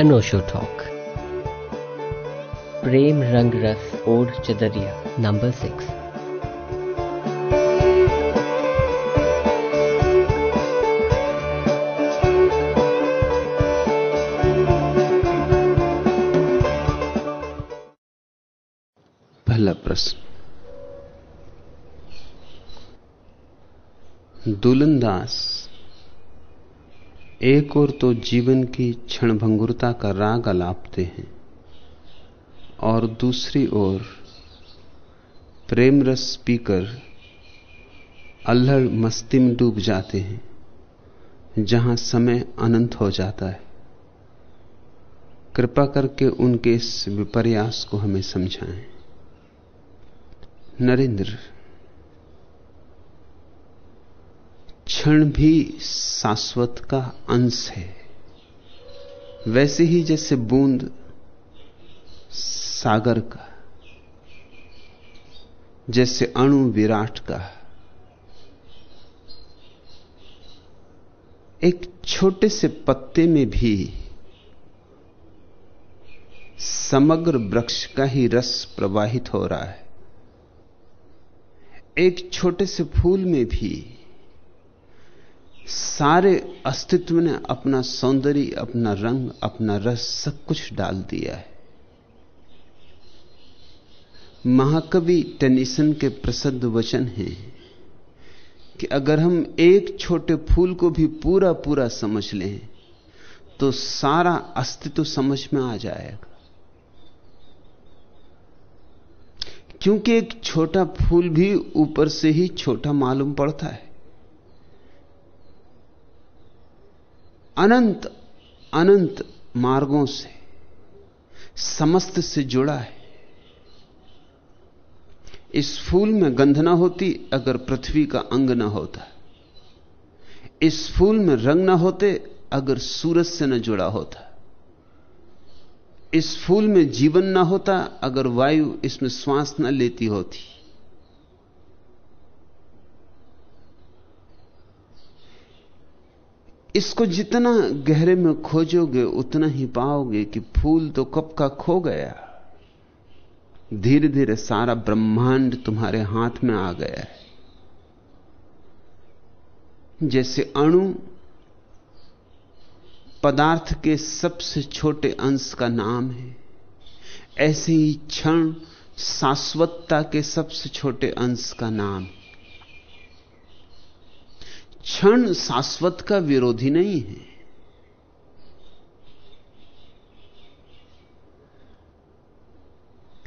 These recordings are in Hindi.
अनोशो टॉक प्रेम रंग रस ओढ़ चदरिया नंबर सिक्स पहला प्रश्न। दुलनदास एक और तो जीवन की क्षणभंगुरता का राग अलापते हैं, और दूसरी ओर प्रेम रस पीकर अल्हड़ मस्ती में डूब जाते हैं, जहाँ समय अनंत हो जाता है। कृपा करके उनके इस विपर्यास को हमें समझाएँ। नरेंद्र क्षण भी शाश्वत का अंश है। वैसे ही जैसे बूंद सागर का, जैसे अणु विराट का। एक छोटे से पत्ते में भी समग्र वृक्ष का ही रस प्रवाहित हो रहा है। एक छोटे से फूल में भी सारे अस्तित्व ने अपना सौंदर्य, अपना रंग, अपना रस सब कुछ डाल दिया है। महाकवि टेनिसन के प्रसिद्ध वचन हैं कि अगर हम एक छोटे फूल को भी पूरा पूरा समझ लें तो सारा अस्तित्व समझ में आ जाएगा। क्योंकि एक छोटा फूल भी ऊपर से ही छोटा मालूम पड़ता है। अनंत अनंत मार्गों से, समस्त से जुड़ा है। इस फूल में गंध ना होती, अगर पृथ्वी का अंग ना होता। इस फूल में रंग ना होते, अगर सूरज से न जुड़ा होता। इस फूल में जीवन ना होता, अगर वायु इसमें श्वास न लेती होती। इसको जितना गहरे में खोजोगे, उतना ही पाओगे कि फूल तो कब का खो गया। धीरे धीरे सारा ब्रह्मांड तुम्हारे हाथ में आ गया है। जैसे अणु पदार्थ के सबसे छोटे अंश का नाम है, ऐसे ही क्षण शाश्वतता के सबसे छोटे अंश का नाम है। क्षण शाश्वत का विरोधी नहीं है।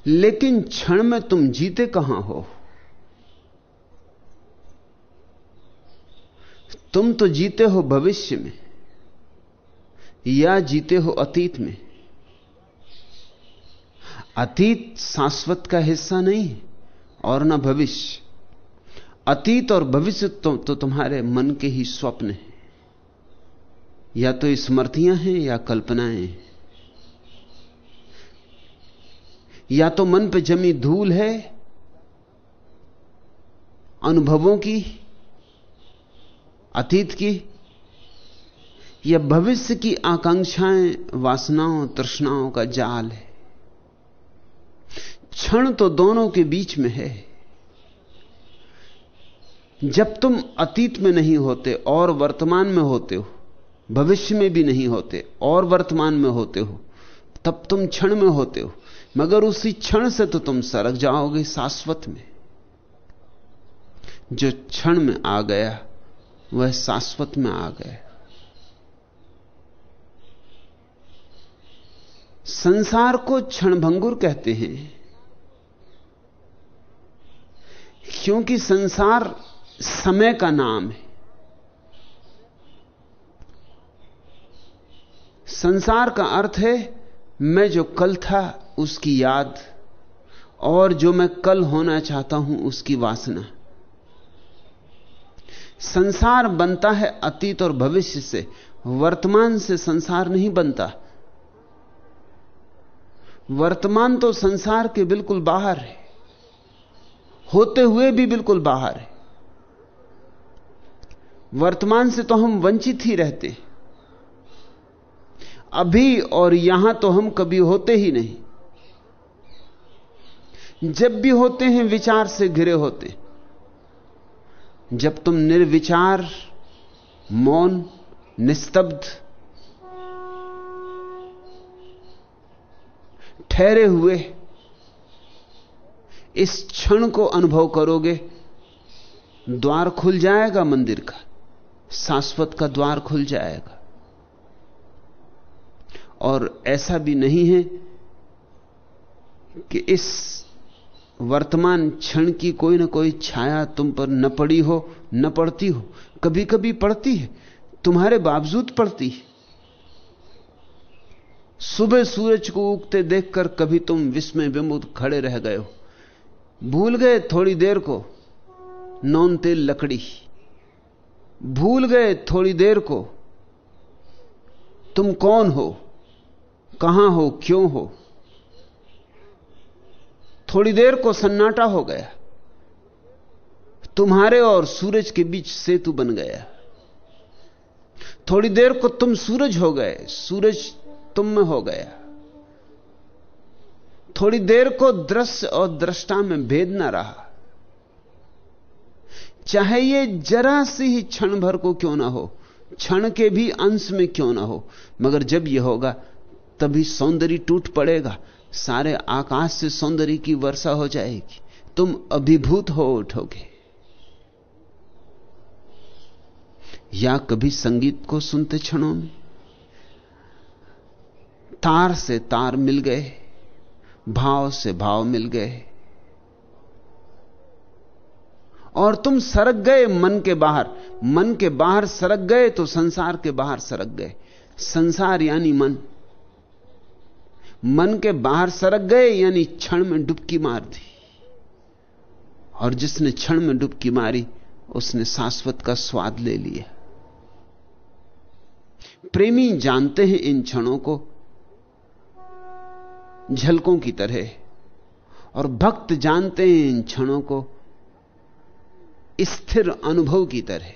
लेकिन क्षण में तुम जीते कहाँ हो? तुम तो जीते हो भविष्य में, या जीते हो अतीत में। अतीत शाश्वत का हिस्सा नहीं, और ना भविष्य। अतीत और भविष्य तो, तो तुम्हारे मन के ही स्वप्न हैं। या तो स्मृतियाँ हैं या कल्पनाएँ हैं। या तो मन पे जमी धूल है अनुभवों की अतीत की या भविष्य की आकांक्षाएँ वासनाओं तृष्णाओं का जाल है। क्षण तो दोनों के बीच में है। जब तुम अतीत में नहीं होते और वर्तमान में होते हो, भविष्य में भी नहीं होते और वर्तमान में होते हो, तब तुम क्षण में होते हो। मगर उसी क्षण से तो तुम सरक जाओगे शाश्वत में। जो क्षण में आ गया, वह शाश्वत में आ गया। संसार को क्षणभंगुर कहते हैं, क्योंकि संसार समय का नाम है। संसार का अर्थ है, मैं जो कल था, उसकी याद, और जो मैं कल होना चाहता हूँ, उसकी वासना। संसार बनता है अतीत और भविष्य से। वर्तमान से संसार नहीं बनता। वर्तमान तो संसार के बिल्कुल बाहर है। होते हुए भी बिल्कुल बाहर है। वर्तमान से तो हम वंचित ही रहते अभी और यहाँ तो हम कभी होते ही नहीं। जब भी होते हैं, विचार से घिरे होते जब तुम निर्विचार, मौन, निस्तब्ध, ठहरे हुए, इस क्षण को अनुभव करोगे, द्वार खुल जाएगा मंदिर का। शाश्वत का द्वार खुल जाएगा। और ऐसा भी नहीं है कि इस वर्तमान क्षण की कोई ना कोई छाया तुम पर न पड़ी हो, न पड़ती हो। कभी कभी पड़ती है, तुम्हारे बावजूद पड़ती है। सुबह सूरज को उगते देखकर कभी तुम विस्मय विमुद खड़े रह गए हो। भूल गए थोड़ी देर को नौन तेल लकड़ी। भूल गए थोड़ी देर को। तुम कौन हो? कहाँ हो? क्यों हो? थोड़ी देर को सन्नाटा हो गया। तुम्हारे और सूरज के बीच सेतु बन गया। थोड़ी देर को तुम सूरज हो गए। सूरज तुम में हो गया। थोड़ी देर को दृश्य और दृष्टा में भेद ना रहा। चाहे ये जरा सी ही क्षण भर को क्यों ना हो, क्षण के भी अंश में क्यों ना हो, मगर जब यह होगा, तभी सौंदर्य टूट पड़ेगा, सारे आकाश से सौंदर्य की वर्षा हो जाएगी, तुम अभिभूत हो उठोगे। या कभी संगीत को सुनते क्षणों में? तार से तार मिल गए, भाव से भाव मिल गए और तुम सरक गए मन के बाहर। मन के बाहर सरक गए तो संसार के बाहर सरक गए। संसार यानी मन। मन के बाहर सरक गए यानी क्षण में डुबकी मार दी। और जिसने क्षण में डुबकी मारी, उसने शाश्वत का स्वाद ले लिया। प्रेमी जानते हैं इन क्षणों को। झलकों की तरह। और भक्त जानते हैं इन क्षणों को। स्थिर अनुभव की तरह।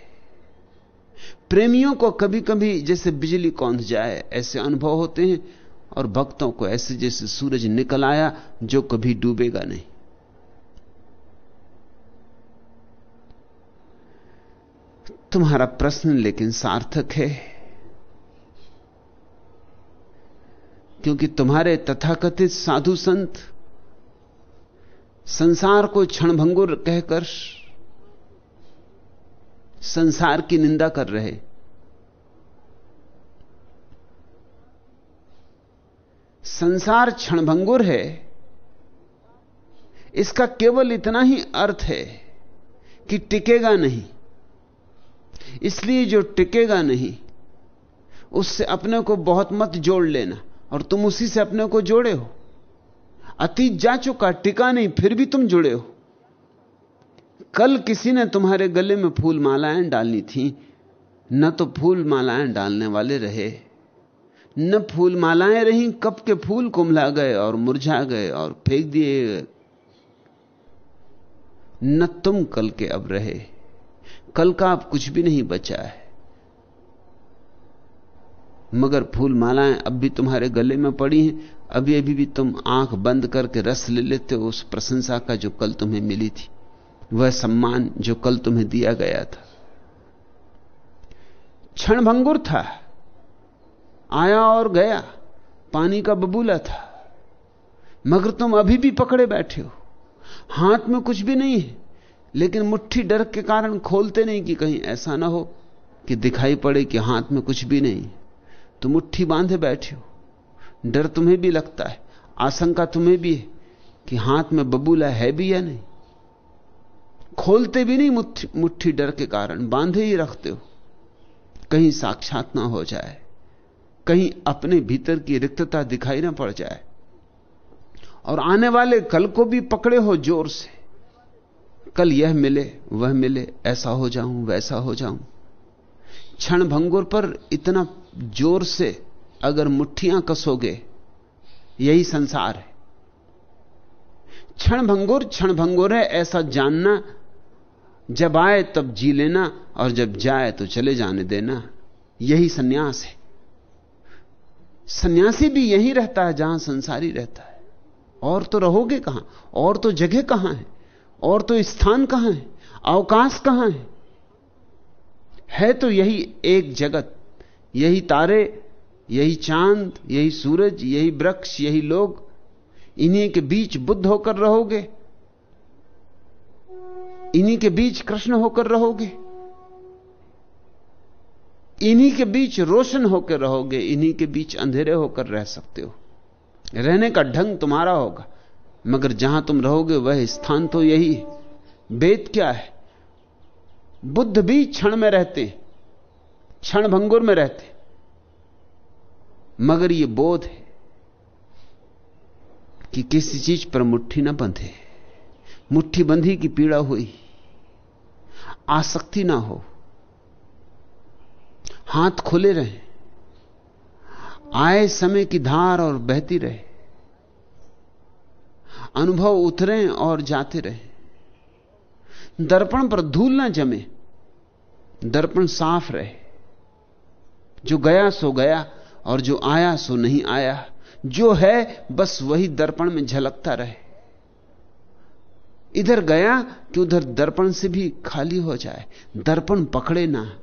प्रेमियों को कभी कभी जैसे बिजली कौंध जाए, ऐसे अनुभव होते हैं, और भक्तों को ऐसे जैसे सूरज निकल आया, जो कभी डूबेगा नहीं। तुम्हारा प्रश्न लेकिन सार्थक है, क्योंकि तुम्हारे तथाकथित साधु संत संसार को क्षणभंगुर कहकर संसार की निंदा कर रहे। संसार क्षणभंगुर है। इसका केवल इतना ही अर्थ है कि टिकेगा नहीं। इसलिए जो टिकेगा नहीं, उससे अपने को बहुत मत जोड़ लेना और तुम उसी से अपने को जोड़े हो। अतीत जा चुका, टिका नहीं, फिर भी तुम जुड़े हो। कल किसी ने तुम्हारे गले में फूल मालाएँ डालनी थी, न तो फूल मालाएँ डालने वाले रहे। न फूल मालाएँ रहीं कब के फूल कुमला गए और मुरझा गए और फेंक दिए न तुम कल के अब रहे, कल का अब कुछ भी नहीं बचा है। मगर फूल मालाएँ अब भी तुम्हारे गले में पड़ी हैं, अभी अभी भी तुम आँख बंद करके रस ले लेते हो उस प्रशंसा का जो कल तुम्हें मिली थी। वह सम्मान जो कल तुम्हें दिया गया था। क्षणभंगुर था, आया और गया, पानी का बबूला था, मगर तुम अभी भी पकड़े बैठे हो। हाथ में कुछ भी नहीं है, लेकिन मुट्ठी डर के कारण खोलते नहीं कि कहीं ऐसा ना हो कि दिखाई पड़े कि हाथ में कुछ भी नहीं। तो मुट्ठी बांधे बैठे हो। डर तुम्हें भी लगता है, आशंका तुम्हें भी है कि हाथ में बबूला है भी या नहीं। खोलते भी नहीं मुट्ठी, मुट्ठी डर के कारण बांधे ही रखते हो। कहीं साक्षात ना हो जाए कहीं अपने भीतर की रिक्तता दिखाई ना पड़ जाए। और आने वाले कल को भी पकड़े हो ज़ोर से। कल यह मिले वह मिले ऐसा हो जाऊँ वैसा हो जाऊँ। क्षण भंगुर पर इतना ज़ोर से अगर मुट्ठियाँ कसोगे यही संसार है। क्षण भंगुर क्षण भंगुर है ऐसा जानना जब आए तब जी लेना और जब जाए तो चले जाने देना। यही सन्यास है। सन्यासी भी यही रहता है जहाँ संसारी रहता है। और तो रहोगे कहाँ? और तो जगह कहाँ है? और तो स्थान कहाँ है? अवकाश कहाँ है? है तो यही एक जगत। यही तारे, यही चाँद, यही सूरज, यही वृक्ष, यही लोग। इन्हीं के बीच बुद्ध होकर रहोगे। इन्हीं के बीच कृष्ण होकर रहोगे? इन्हीं के बीच रोशन होकर रहोगे? इन्हीं के बीच अंधेरे होकर रह सकते हो। रहने का ढंग तुम्हारा होगा, मगर जहाँ तुम रहोगे वह स्थान तो यही है। वेद क्या है? बुद्ध भी क्षण में रहते क्षण भंगुर में रहते मगर यह बोध है कि किसी चीज़ पर मुट्ठी ना बंधे। मुट्ठी बंधी की पीड़ा हुई। आसक्ति ना हो। हाथ खुले रहे। आए समय की धार और बहती रहे। अनुभव उतरे और जाते रहे। दर्पण पर धूल ना जमे। दर्पण साफ़ रहे। जो गया सो गया और जो आया सो नहीं आया। जो है बस वही दर्पण में झलकता रहे। इधर गया कि उधर दर्पण से भी खाली हो जाए। दर्पण पकड़े ना।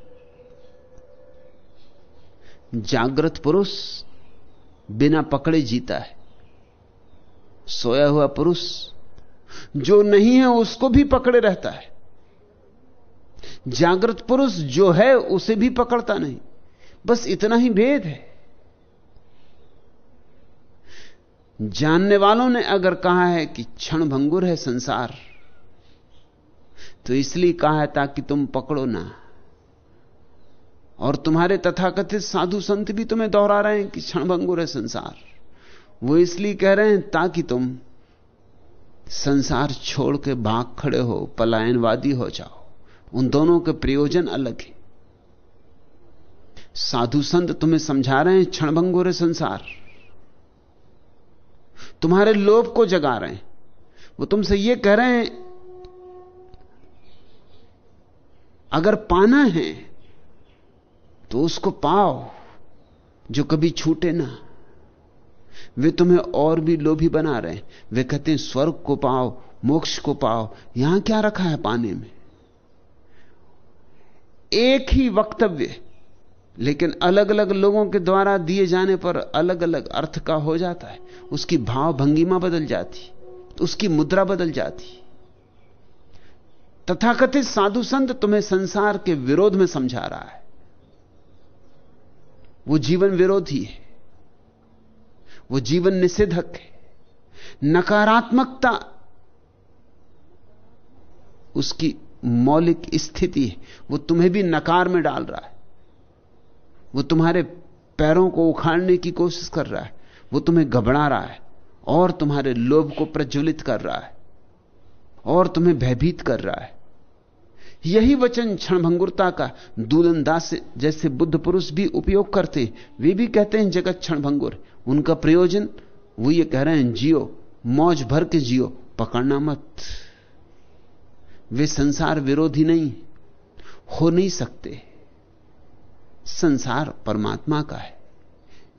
जागृत पुरुष बिना पकड़े जीता है। सोया हुआ पुरुष जो नहीं है, उसको भी पकड़े रहता है। जागृत पुरुष जो है, उसे भी पकड़ता नहीं। बस इतना ही भेद है। जानने वालों ने अगर कहा है कि क्षण भंगुर है संसार तो इसलिए कहा है ताकि तुम पकड़ो ना। और तुम्हारे तथाकथित साधु संत भी तुम्हें दोहरा रहे हैं कि क्षणभंगुर है संसार। वो इसलिए कह रहे हैं ताकि तुम संसार छोड़ के भाग खड़े हो, पलायनवादी हो जाओ। उन दोनों के प्रयोजन अलग है। साधु संत तुम्हें समझा रहे हैं क्षणभंगुर है संसार। तुम्हारे लोभ को जगा रहे हैं। वो तुमसे ये कह रहे हैं, अगर पाना है तो उसको पाओ जो कभी छूटे ना। वे तुम्हें और भी लोभी बना रहे हैं। वे कहते हैं, स्वर्ग को पाओ, मोक्ष को पाओ। यहाँ क्या रखा है पाने में? एक ही वक्तव्य लेकिन अलग अलग लोगों के द्वारा दिए जाने पर अलग अलग अर्थ का हो जाता है। उसकी भाव भंगिमा बदल जाती, उसकी मुद्रा बदल जाती। तथाकथित साधु संत तुम्हें संसार के विरोध में समझा रहा है। वो जीवन विरोधी है। वो जीवन निषेधक है। नकारात्मकता उसकी मौलिक स्थिति है। वो तुम्हें भी नकार में डाल रहा है। वो तुम्हारे पैरों को उखाड़ने की कोशिश कर रहा है। वो तुम्हें घबरा रहा है और तुम्हारे लोभ को प्रज्वलित कर रहा है और तुम्हें भयभीत कर रहा है। यही वचन क्षणभंगुरता का दूलनदास जैसे बुद्ध पुरुष भी उपयोग करते, वे भी कहते हैं जगत क्षणभंगुर। उनका प्रयोजन, वो ये कह रहे हैं, जियो, मौज भर के जियो, पकड़ना मत। वे संसार विरोधी नहीं, हो नहीं सकते। संसार परमात्मा का है।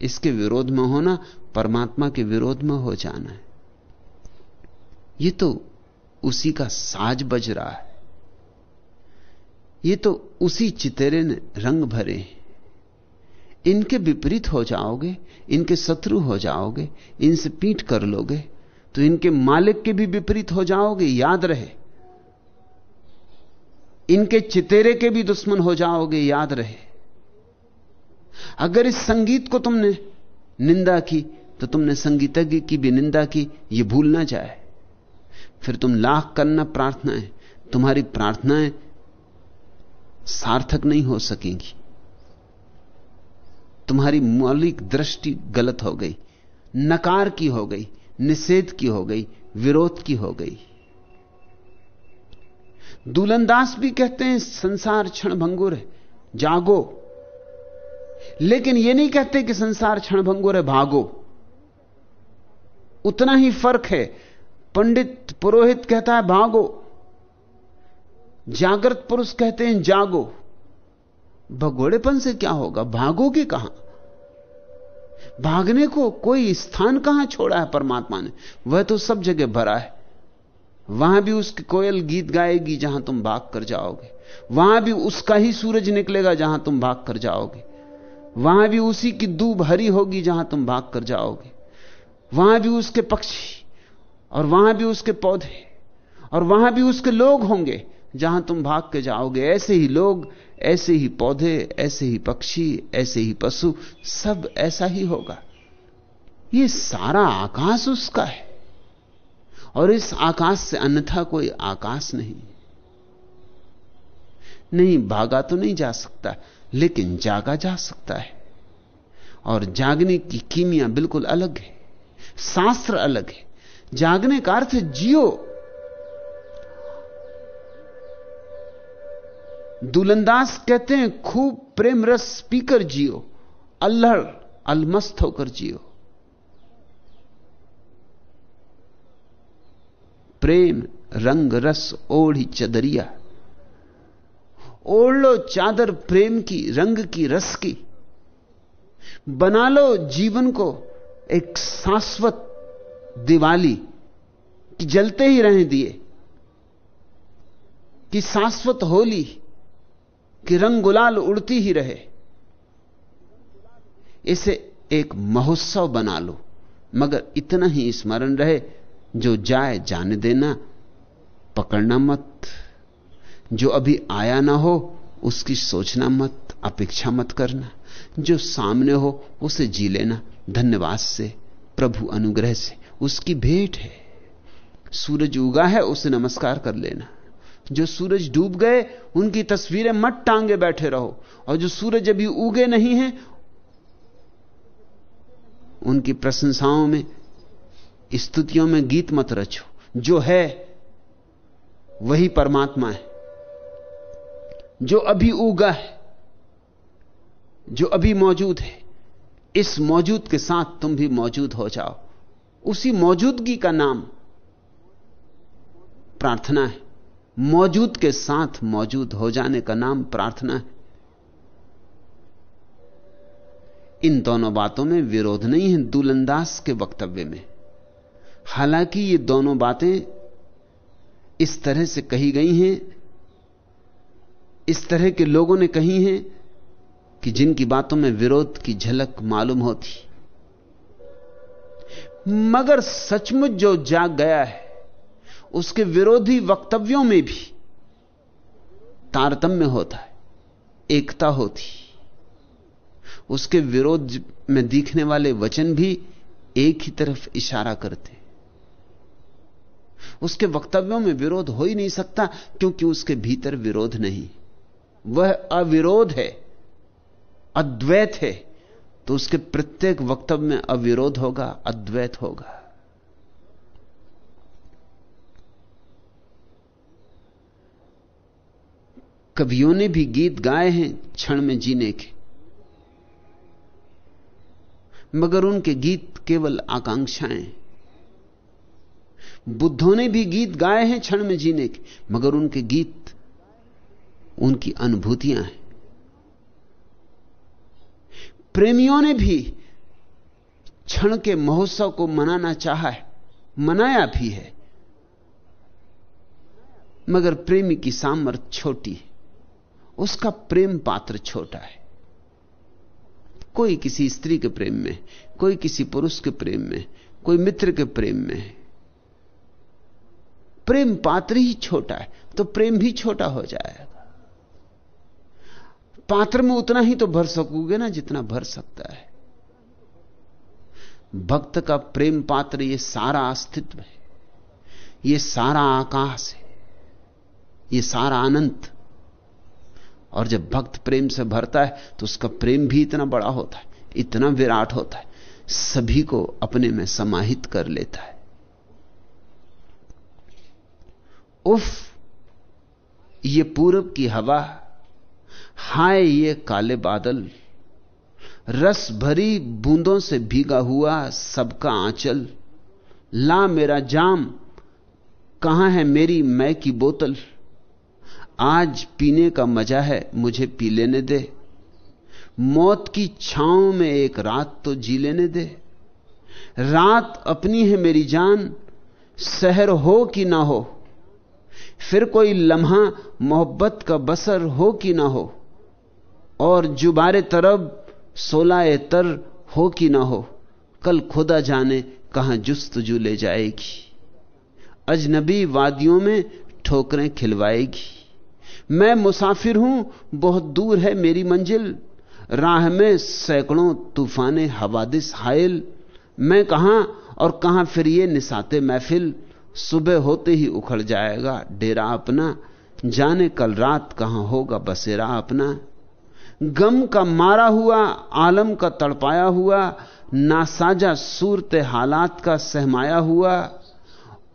इसके विरोध में होना, परमात्मा के विरोध में हो जाना है। ये तो उसी का साज बज रहा है। ये तो उसी चितेरे ने रंग भरे हैं। इनके विपरीत हो जाओगे, इनके शत्रु हो जाओगे, इनसे पीठ कर लोगे तो इनके मालिक के भी विपरीत हो जाओगे, याद रहे। इनके चितेरे के भी दुश्मन हो जाओगे, याद रहे। अगर इस संगीत को तुमने निंदा की तो तुमने संगीतज्ञ की भी निंदा की यह भूल ना जाए। फिर तुम लाख करना प्रार्थनाएँ, तुम्हारी प्रार्थनाएँ सार्थक नहीं हो सकेंगी। तुम्हारी मौलिक दृष्टि गलत हो गई, नकार की हो गई, निषेध की हो गई, विरोध की हो गई। दुलंदास भी कहते हैं, संसार क्षण भंगुर है, जागो। लेकिन यह नहीं कहते कि संसार क्षण भंगुर है भागो। उतना ही फ़र्क है। पंडित पुरोहित कहता है, भागो। जागृत पुरुष कहते हैं, जागो। भगोड़ेपन से क्या होगा? भागोगे कहाँ? भागने को कोई स्थान कहाँ छोड़ा है परमात्मा ने? वह तो सब जगह भरा है। वहाँ भी उसकी कोयल गीत गाएगी जहाँ तुम भाग कर जाओगे। वहाँ भी उसका ही सूरज निकलेगा जहाँ तुम भाग कर जाओगे। वहाँ भी उसी की दूब हरी होगी जहाँ तुम भाग कर जाओगे। वहाँ भी उसके पक्षी और वहाँ भी उसके पौधे और वहाँ भी उसके लोग होंगे जहाँ तुम भाग के जाओगे। ऐसे ही लोग, ऐसे ही पौधे, ऐसे ही पक्षी, ऐसे ही पशु, सब ऐसा ही होगा। ये सारा आकाश उसका है और इस आकाश से अन्यथा कोई आकाश नहीं। नहीं, भागा तो नहीं जा सकता। लेकिन जागा जा सकता है। और जागने की कीमिया बिल्कुल अलग है, शास्त्र अलग है। जागने का अर्थ जियो दुलंदास कहते हैं, खूब प्रेम रस पीकर जियो, अल्हड़, अलमस्त होकर जियो। प्रेम, रंग, रस, ओढ़ी, चदरिया ओढ़ लो चादर प्रेम की, रंग की, रस की। बना लो जीवन को एक शाश्वत दिवाली कि जलते ही रहें दिए, कि शाश्वत होली, कि रंग गुलाल उड़ती ही रहे। इसे एक महोत्सव बना लो, मगर इतना ही स्मरण रहे, जो जाए जाने देना, पकड़ना मत। जो अभी आया ना हो, उसकी सोचना मत, अपेक्षा मत करना। जो सामने हो, उसे जी लेना। धन्यवाद से, प्रभु अनुग्रह से। उसकी भेंट है। सूरज उगा है, उसे नमस्कार कर लेना। जो सूरज डूब गए, उनकी तस्वीरें मत टांगे बैठे रहो। और जो सूरज अभी उगे नहीं है, उनकी प्रशंसाओं में, स्तुतियों में गीत मत रचो। जो है, वही परमात्मा है। जो अभी उगा है, जो अभी मौजूद है, इस मौजूद के साथ तुम भी मौजूद हो जाओ। उसी मौजूदगी का नाम प्रार्थना है। मौजूद के साथ मौजूद हो जाने का नाम प्रार्थना है। इन दोनों बातों में विरोध नहीं है दुलंदास के वक्तव्य में। हालाँकि ये दोनों बातें इस तरह से कही गई हैं इस तरह के लोगों ने कही हैं कि जिनकी बातों में विरोध की झलक मालूम होती। मगर सचमुच जो जाग गया है, उसके विरोधी वक्तव्यों में भी तारतम्य होता है, एकता होती। उसके विरोध में दिखने वाले वचन भी एक ही तरफ़ इशारा करते। उसके वक्तव्यों में विरोध हो ही नहीं सकता, क्योंकि उसके भीतर विरोध नहीं। वह अविरोध है, अद्वैत है तो उसके प्रत्येक वक्तव्य में अविरोध होगा, अद्वैत होगा। कवियों ने भी गीत गाए हैं क्षण में जीने के, मगर उनके गीत केवल आकांक्षाएँ बुद्धों ने भी गीत गाए हैं क्षण में जीने के, मगर उनके गीत उनकी अनुभूतियाँ हैं। प्रेमियों ने भी क्षण के महोत्सव को मनाना चाहा है, मनाया भी है। मगर प्रेमी की सामर्थ छोटी है, उसका प्रेम पात्र छोटा है। कोई किसी स्त्री के प्रेम में, कोई किसी पुरुष के प्रेम में, कोई मित्र के प्रेम में प्रेम पात्र ही छोटा है तो प्रेम भी छोटा हो जाएगा। पात्र में उतना ही तो भर सकोगे ना जितना भर सकता है। भक्त का प्रेम पात्र ये सारा अस्तित्व है। ये सारा आकाश है। ये सारा अनंत। और जब भक्त प्रेम से भरता है तो उसका प्रेम भी इतना बड़ा होता है, इतना विराट होता है। सभी को अपने में समाहित कर लेता है। उफ! ये पूरब की हवा हाय ये काले बादल। रस भरी बूंदों से भीगा हुआ सबका आंचल। ला मेरा जाम, कहाँ है मेरी मै की बोतल? आज पीने का मज़ा है, मुझे पी लेने दे। मौत की छांव में एक रात तो जी लेने दे। रात अपनी है मेरी जान शहर हो कि ना हो? फिर कोई लम्हा मोहब्बत का बसर हो कि ना हो? और जुबारे तरब सोलाए तर हो कि ना हो, कल खुदा जाने कहाँ जुस्तजू ले जाएगी। अजनबी वादियों में ठोकरें खिलवाएगी। मैं मुसाफिर हूँ, बहुत दूर है मेरी मंजिल। राह में सैकड़ों तूफाने हवादिस हायल। मैं कहाँ और कहाँ फिर ये निसाते महफिल। सुबह होते ही उखड़ जाएगा डेरा अपना। जाने कल रात कहाँ होगा बसेरा अपना। गम का मारा हुआ, आलम का तड़पाया हुआ, नासाजा सूरत हालात का सहमाया हुआ,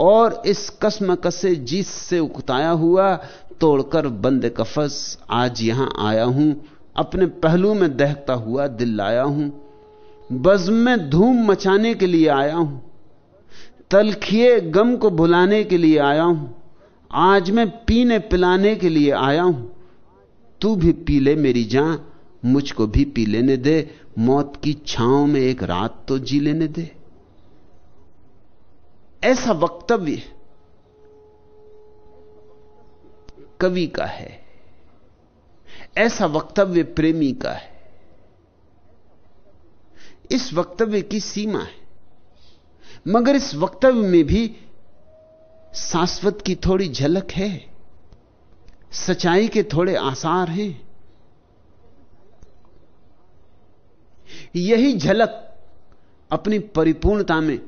और इस कसम कसे जीत से उकताया हुआ, तोड़कर बंद कफस आज यहाँ आया हूँ। अपने पहलू में दहकता हुआ दिल लाया हूँ। बज्म में धूम मचाने के लिए आया हूँ। तलखिए गम को भुलाने के लिए आया हूँ। आज मैं पीने पिलाने के लिए आया हूँ। तू भी पी ले मेरी जान, मुझको भी पी लेने दे। मौत की छांव में एक रात तो जी लेने दे। ऐसा वक्तव्य कवि का है। ऐसा वक्तव्य प्रेमी का है। इस वक्तव्य की सीमा है। मगर इस वक्तव्य में भी शाश्वत की थोड़ी झलक है। सच्चाई के थोड़े आसार हैं। यही झलक अपनी परिपूर्णता में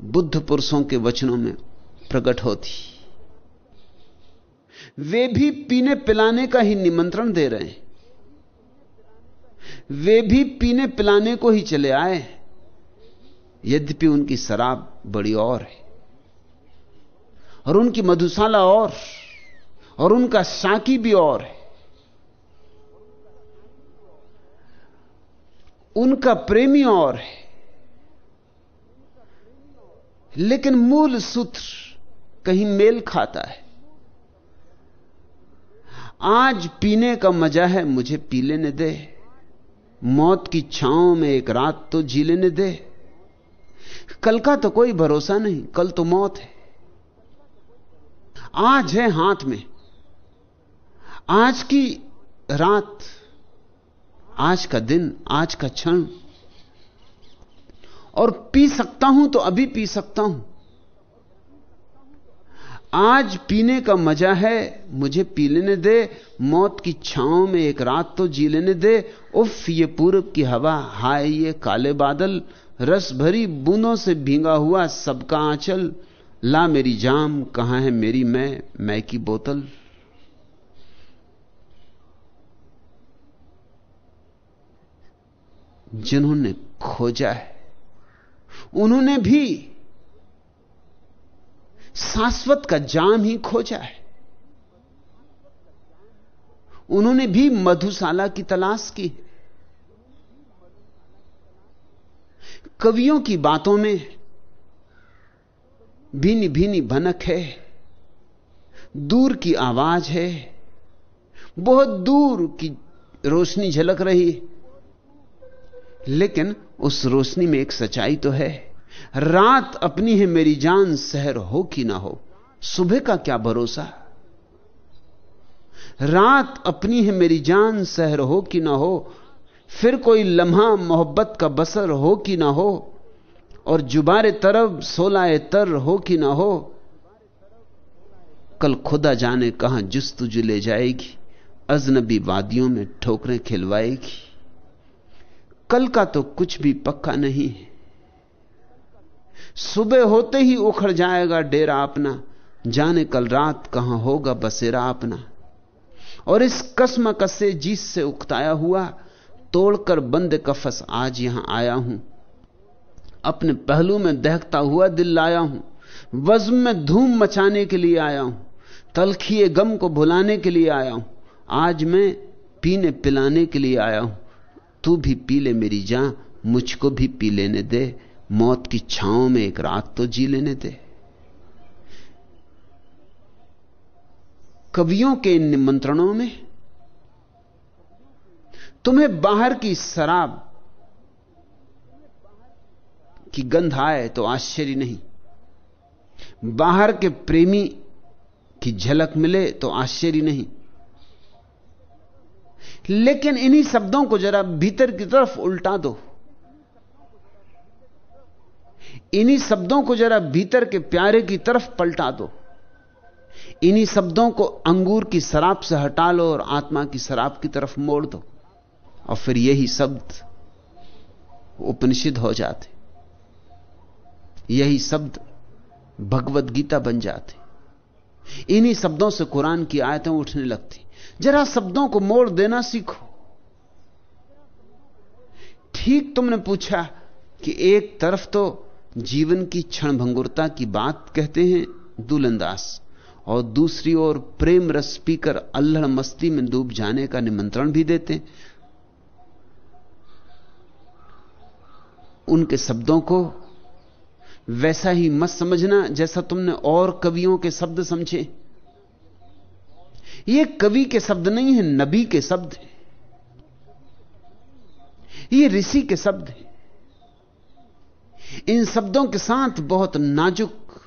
बुद्ध पुरुषों के वचनों में प्रकट होती। वे भी पीने पिलाने का ही निमंत्रण दे रहे हैं। वे भी पीने पिलाने को ही चले आए यद्यपि उनकी शराब बड़ी और है। और उनकी मधुशाला और और उनका साकी भी और है। उनका प्रेमी और है। लेकिन मूल सूत्र कहीं मेल खाता है। आज पीने का मज़ा है, मुझे पी लेने दे। मौत की छाओं में एक रात तो जी लेने दे। कल का तो कोई भरोसा नहीं, कल तो मौत है। आज है हाथ में। आज की रात, आज का दिन, आज का क्षण। और पी सकता हूँ तो अभी पी सकता हूँ। आज पीने का मज़ा है, मुझे पी लेने दे, मौत की छांव में एक रात तो जी लेने दे। उफ, ये पूरब की हवा, हाय ये काले बादल, रस भरी बूंदों से भींगा हुआ सबका आंचल। ला मेरी जाम, कहाँ है मेरी मैं मैं की बोतल? जिन्होंने खोजा है, उन्होंने भी शाश्वत का जाम ही खोजा है। उन्होंने भी मधुशाला की तलाश की कवियों की बातों में भीनी भीनी भनक है। दूर की आवाज़ है। बहुत दूर की रोशनी झलक रही लेकिन उस रोशनी में एक सच्चाई तो है। रात अपनी है, मेरी जान शहर हो कि ना हो। सुबह का क्या भरोसा? रात अपनी है, मेरी जान शहर हो कि ना हो। फिर कोई लम्हा मोहब्बत का बसर हो कि ना हो। और जुबारे तरब सोलाए तर हो कि ना हो, कल खुदा जाने कहाँ जुस्तुजु ले जाएगी, अजनबी वादियों में ठोकरें खिलवाएगी। कल का तो कुछ भी पक्का नहीं है। सुबह होते ही उखड़ जाएगा डेरा अपना, जाने कल रात कहाँ होगा बसेरा अपना। और इस कसम कसे जीस से उकताया हुआ, तोड़कर बंद कफस आज यहाँ आया हूँ। अपने पहलू में दहकता हुआ दिल लाया हूँ। वज्म में धूम मचाने के लिए आया हूँ। तलखिए गम को भुलाने के लिए आया हूँ। आज मैं पीने पिलाने के लिए आया हूँ। तू भी पी ले मेरी जान, मुझको भी पी लेने दे। मौत की छांव में एक रात तो जी लेने दे। कवियों के इन निमंत्रणों में, तुम्हें बाहर की शराब की गंध आए तो आश्चर्य नहीं। बाहर के प्रेमी की झलक मिले तो आश्चर्य नहीं। लेकिन इन्हीं शब्दों को जरा भीतर की तरफ़ उल्टा दो। इन्हीं शब्दों को जरा भीतर के प्यारे की तरफ़ पलटा दो। इन्हीं शब्दों को अंगूर की शराब से हटा लो और आत्मा की शराब की तरफ़ मोड़ दो। और फिर यही शब्द उपनिषद हो जाते। यही शब्द भगवत गीता बन जाते। इन्हीं शब्दों से कुरान की आयतें उठने लगती। जरा शब्दों को मोड़ देना सीखो। ठीक तुमने पूछा कि एक तरफ़ तो जीवन की क्षण भंगुरता की बात कहते हैं दुलंदास और दूसरी ओर प्रेम रस पीकर अल्हड़ मस्ती में डूब जाने का निमंत्रण भी देते उनके शब्दों को वैसा ही मत समझना जैसा तुमने और कवियों के शब्द समझे। ये कवि के शब्द नहीं है, नबी के शब्द है। ये ऋषि के शब्द हैं। इन शब्दों के साथ बहुत नाजुक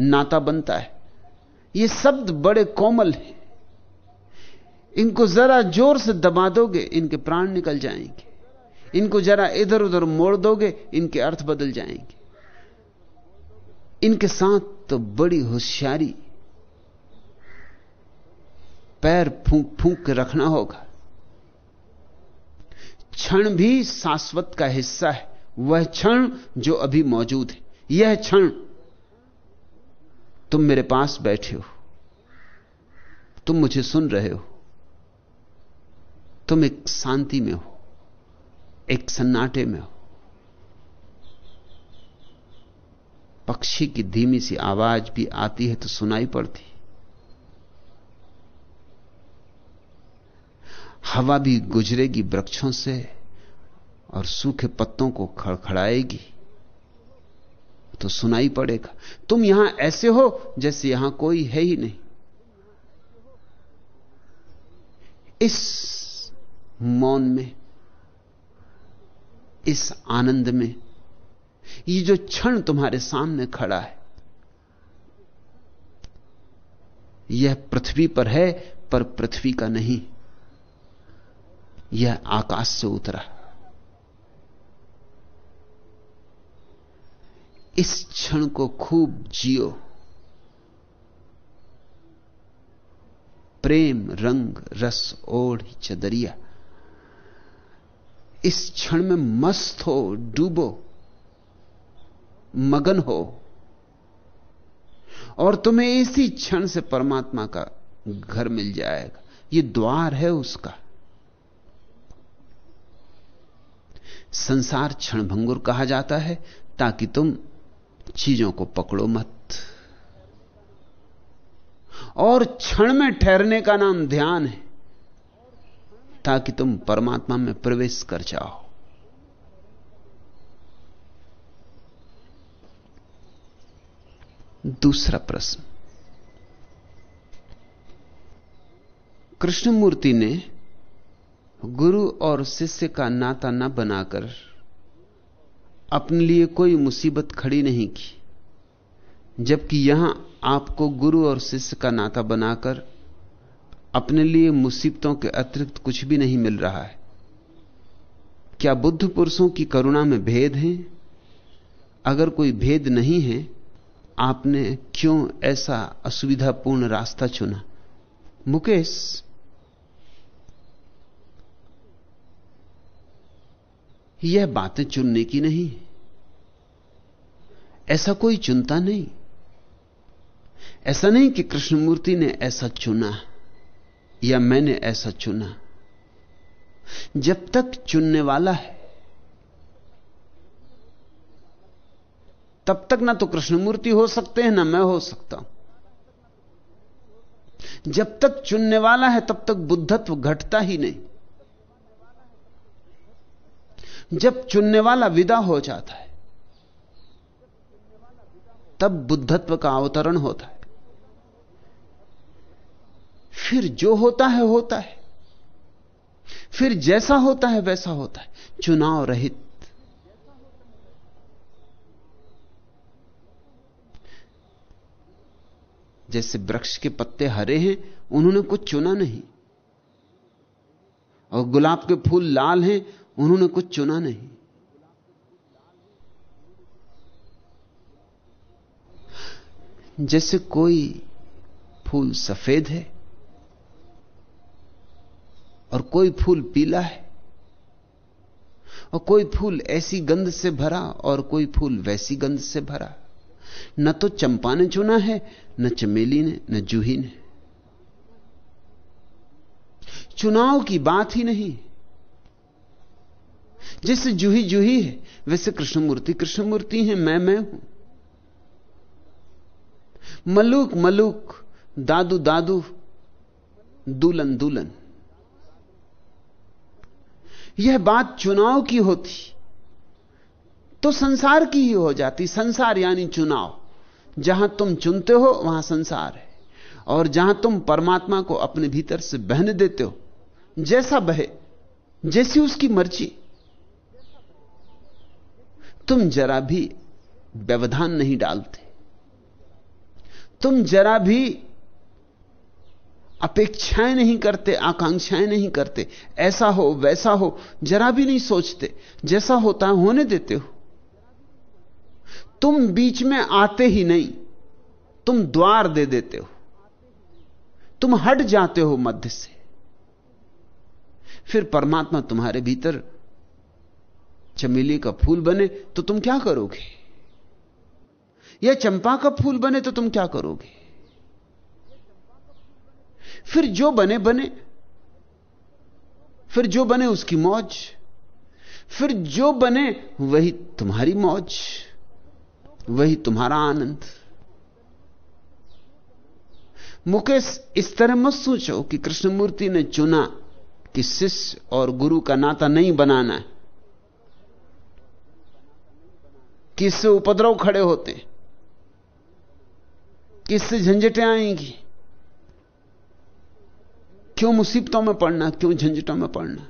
नाता बनता है। ये शब्द बड़े कोमल हैं। इनको जरा ज़ोर से दबा दोगे, इनके प्राण निकल जाएँगे। इनको जरा इधर उधर मोड़ दोगे, इनके अर्थ बदल जाएँगे। इनके साथ तो बड़ी होशियारी। पैर फूंक फूंक के रखना होगा। क्षण भी शाश्वत का हिस्सा है। वह क्षण जो अभी मौजूद है। यह क्षण तुम मेरे पास बैठे हो। तुम मुझे सुन रहे हो। तुम एक शांति में हो। एक सन्नाटे में हो। पक्षी की धीमी सी आवाज़ भी आती है तो सुनाई पड़ती। हवा भी गुजरेगी वृक्षों से और सूखे पत्तों को खड़खड़ाएगी तो सुनाई पड़ेगा। तुम यहाँ ऐसे हो जैसे यहाँ कोई है ही नहीं। इस मौन में इस आनंद में। ये जो क्षण तुम्हारे सामने खड़ा है, यह पृथ्वी पर है, पर पृथ्वी का नहीं। यह आकाश से उतरा। इस क्षण को खूब जियो। प्रेम, रंग, रस, ओढ़, चदरिया। इस क्षण में मस्त हो, डूबो, मगन हो। और तुम्हें इसी क्षण से परमात्मा का घर मिल जाएगा। ये द्वार है उसका। संसार क्षणभंगुर कहा जाता है, ताकि तुम चीज़ों को पकड़ो मत। और क्षण में ठहरने का नाम ध्यान है। ताकि तुम परमात्मा में प्रवेश कर जाओ। दूसरा प्रश्न। कृष्णमूर्ति ने गुरु और शिष्य का नाता न बनाकर अपने लिए कोई मुसीबत खड़ी नहीं की, जबकि यहाँ आपको गुरु और शिष्य का नाता बनाकर अपने लिए मुसीबतों के अतिरिक्त कुछ भी नहीं मिल रहा है। क्या बुद्ध पुरुषों की करुणा में भेद है? अगर कोई भेद नहीं है, आपने क्यों ऐसा असुविधापूर्ण रास्ता चुना? मुकेश? यह बातें चुनने की नहीं। ऐसा कोई चुनता नहीं। ऐसा नहीं कि कृष्णमूर्ति ने ऐसा चुना। या मैंने ऐसा चुना? जब तक चुनने वाला है, तब तक ना तो कृष्णमूर्ति हो सकते हैं, ना मैं हो सकता हूँ। जब तक चुनने वाला है, तब तक बुद्धत्व घटता ही नहीं। जब चुनने वाला विदा हो जाता है, तब बुद्धत्व का अवतरण होता है। फिर जो होता है होता है। फिर जैसा होता है, वैसा होता है। चुनाव रहित। जैसे वृक्ष के पत्ते हरे हैं, उन्होंने कुछ चुना नहीं। और गुलाब के फूल लाल हैं, उन्होंने कुछ चुना नहीं। जैसे कोई फूल सफ़ेद है और कोई फूल पीला है और कोई फूल ऐसी गंध से भरा और कोई फूल वैसी गंध से भरा। न तो चंपा ने चुना है, न चमेली ने, न जूही ने। चुनाव की बात ही नहीं। जैसे जूही जूही है, वैसे कृष्णमूर्ति कृष्णमूर्ति है, मैं मैं हूँ। मलूक मलूक, दादू दादू, दुल्हन दुल्हन। यह बात चुनाव की होती। तो संसार की ही हो जाती। संसार यानी चुनाव। जहाँ तुम चुनते हो, वहाँ संसार है। और जहाँ तुम परमात्मा को अपने भीतर से बहने देते हो, जैसा बहे, जैसी उसकी मर्ज़ी। तुम जरा भी व्यवधान नहीं डालते। तुम जरा भी अपेक्षाएँ नहीं करते, आकांक्षाएँ नहीं करते। ऐसा हो, वैसा हो, जरा भी नहीं सोचते। जैसा होता है, होने देते हो। तुम बीच में आते ही नहीं। तुम द्वार दे देते हो। तुम हट जाते हो मध्य से। फिर परमात्मा तुम्हारे भीतर चमेली का फूल बने तो तुम क्या करोगे? या चंपा का फूल बने तो तुम क्या करोगे? फिर जो बने बने। फिर जो बने, उसकी मौज। फिर जो बने, वही तुम्हारी मौज। वही तुम्हारा आनंद। मुकेश, इस तरह मत सोचो कि कृष्णमूर्ति ने चुना कि शिष्य और गुरु का नाता नहीं बनाना है। कि इससे उपद्रव खड़े होते। कि इससे झंझटें आएँगी। क्यों मुसीबतों में पड़ना, क्यों झंझटों में पड़ना?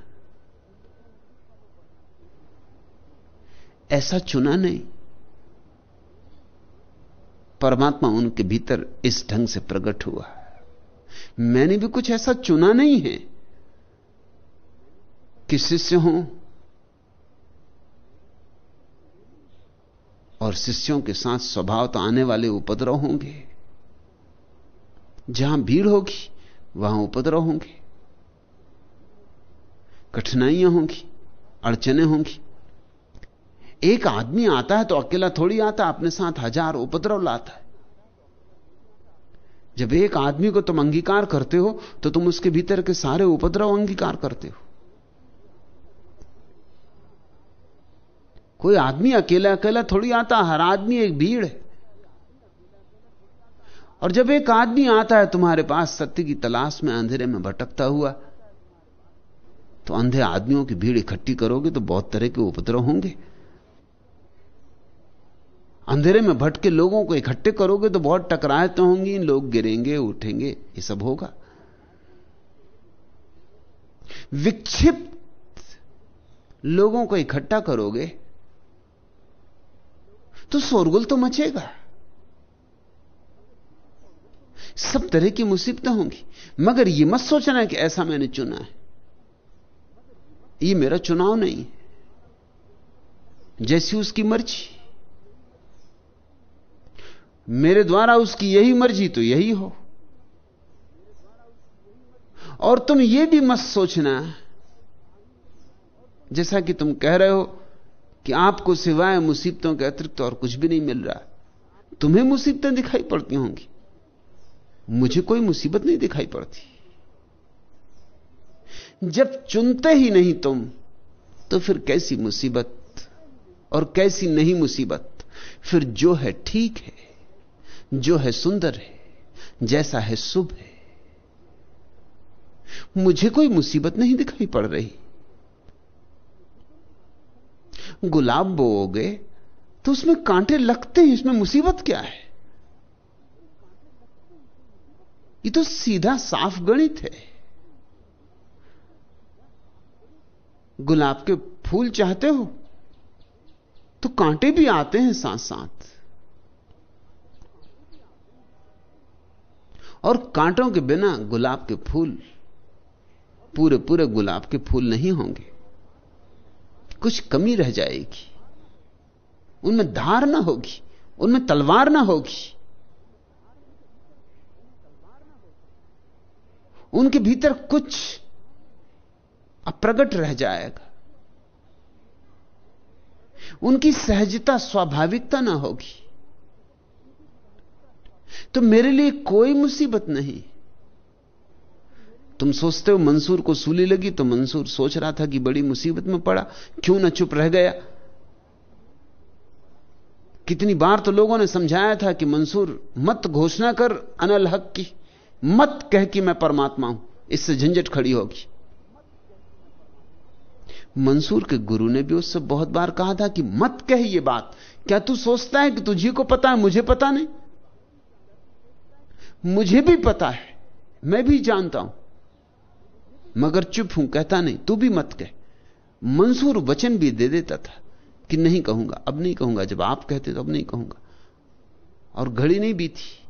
ऐसा चुना नहीं। परमात्मा उनके भीतर इस ढंग से प्रकट हुआ मैंने भी कुछ ऐसा चुना नहीं है कि शिष्य हों और शिष्यों के साथ स्वभाव तो आने वाले उपद्रव होंगे। जहाँ भीड़ होगी वहाँ उपद्रव होंगे, कठिनाइयाँ होंगी, अड़चने होंगी। एक आदमी आता है तो अकेला थोड़ी आता, अपने साथ हज़ार उपद्रव लाता है। जब एक आदमी को तुम अंगीकार करते हो तो तुम उसके भीतर के सारे उपद्रव अंगीकार करते हो। कोई आदमी अकेला अकेला थोड़ी आता, हर आदमी एक भीड़ है। और जब एक आदमी आता है तुम्हारे पास, सत्य की तलाश में अंधेरे में भटकता हुआ तो अंधे आदमियों की भीड़ इकट्ठी करोगे तो बहुत तरह के उपद्रव होंगे। अंधेरे में भटके लोगों को इकट्ठे करोगे तो बहुत टकराए तो होंगी, लोग गिरेंगे, उठेंगे, ये सब होगा। विक्षिप्त लोगों को इकट्ठा करोगे तो शोरगुल तो मचेगा। सब तरह की मुसीबतें होंगी। मगर यह मत सोचना कि ऐसा मैंने चुना है। यह मेरा चुनाव नहीं जैसी उसकी मर्ज़ी। मेरे द्वारा उसकी यही मर्ज़ी तो यही हो। और तुम यह भी मत सोचना, जैसा कि तुम कह रहे हो कि आपको सिवाय मुसीबतों के अतिरिक्त और कुछ भी नहीं मिल रहा। तुम्हें मुसीबतें दिखाई पड़ती होंगी। मुझे कोई मुसीबत नहीं दिखाई पड़ती। जब चुनते ही नहीं तुम तो फिर कैसी मुसीबत और कैसी नहीं मुसीबत? फिर जो है ठीक है, जो है सुंदर है, जैसा है शुभ है। मुझे कोई मुसीबत नहीं दिखाई पड़ रही। गुलाब बोओगे तो उसमें कांटे लगते हैं, इसमें मुसीबत क्या है? ये तो सीधा साफ़ गणित है। गुलाब के फूल चाहते हो तो कांटे भी आते हैं साथ साथ और कांटों के बिना गुलाब के फूल पूरे पूरे गुलाब के फूल नहीं होंगे। कुछ कमी रह जाएगी। उनमें धार ना होगी, उनमें तलवार ना होगी। उनके भीतर कुछ अप्रगट रह जाएगा। उनकी सहजता, स्वाभाविकता ना होगी। तो मेरे लिए कोई मुसीबत नहीं। तुम सोचते हो मंसूर को सूली लगी तो मंसूर सोच रहा था कि बड़ी मुसीबत में पड़ा। क्यों ना चुप रह गया? कितनी बार तो लोगों ने समझाया था कि मंसूर मत घोषणा कर अनल हक की। मत कह कि मैं परमात्मा हूँ। इससे झंझट खड़ी होगी। मंसूर के गुरु ने भी उससे बहुत बार कहा था कि मत कह ये बात। क्या तू सोचता है कि तुझे को पता है? मुझे पता नहीं। मुझे भी पता है। मैं भी जानता हूँ। मगर चुप हूँ, कहता नहीं, तू भी मत कह। मंसूर वचन भी दे देता था कि नहीं कहूँगा, अब नहीं कहूँगा। जब आप कहते तो अब नहीं कहूँगा। और घड़ी नहीं बीती।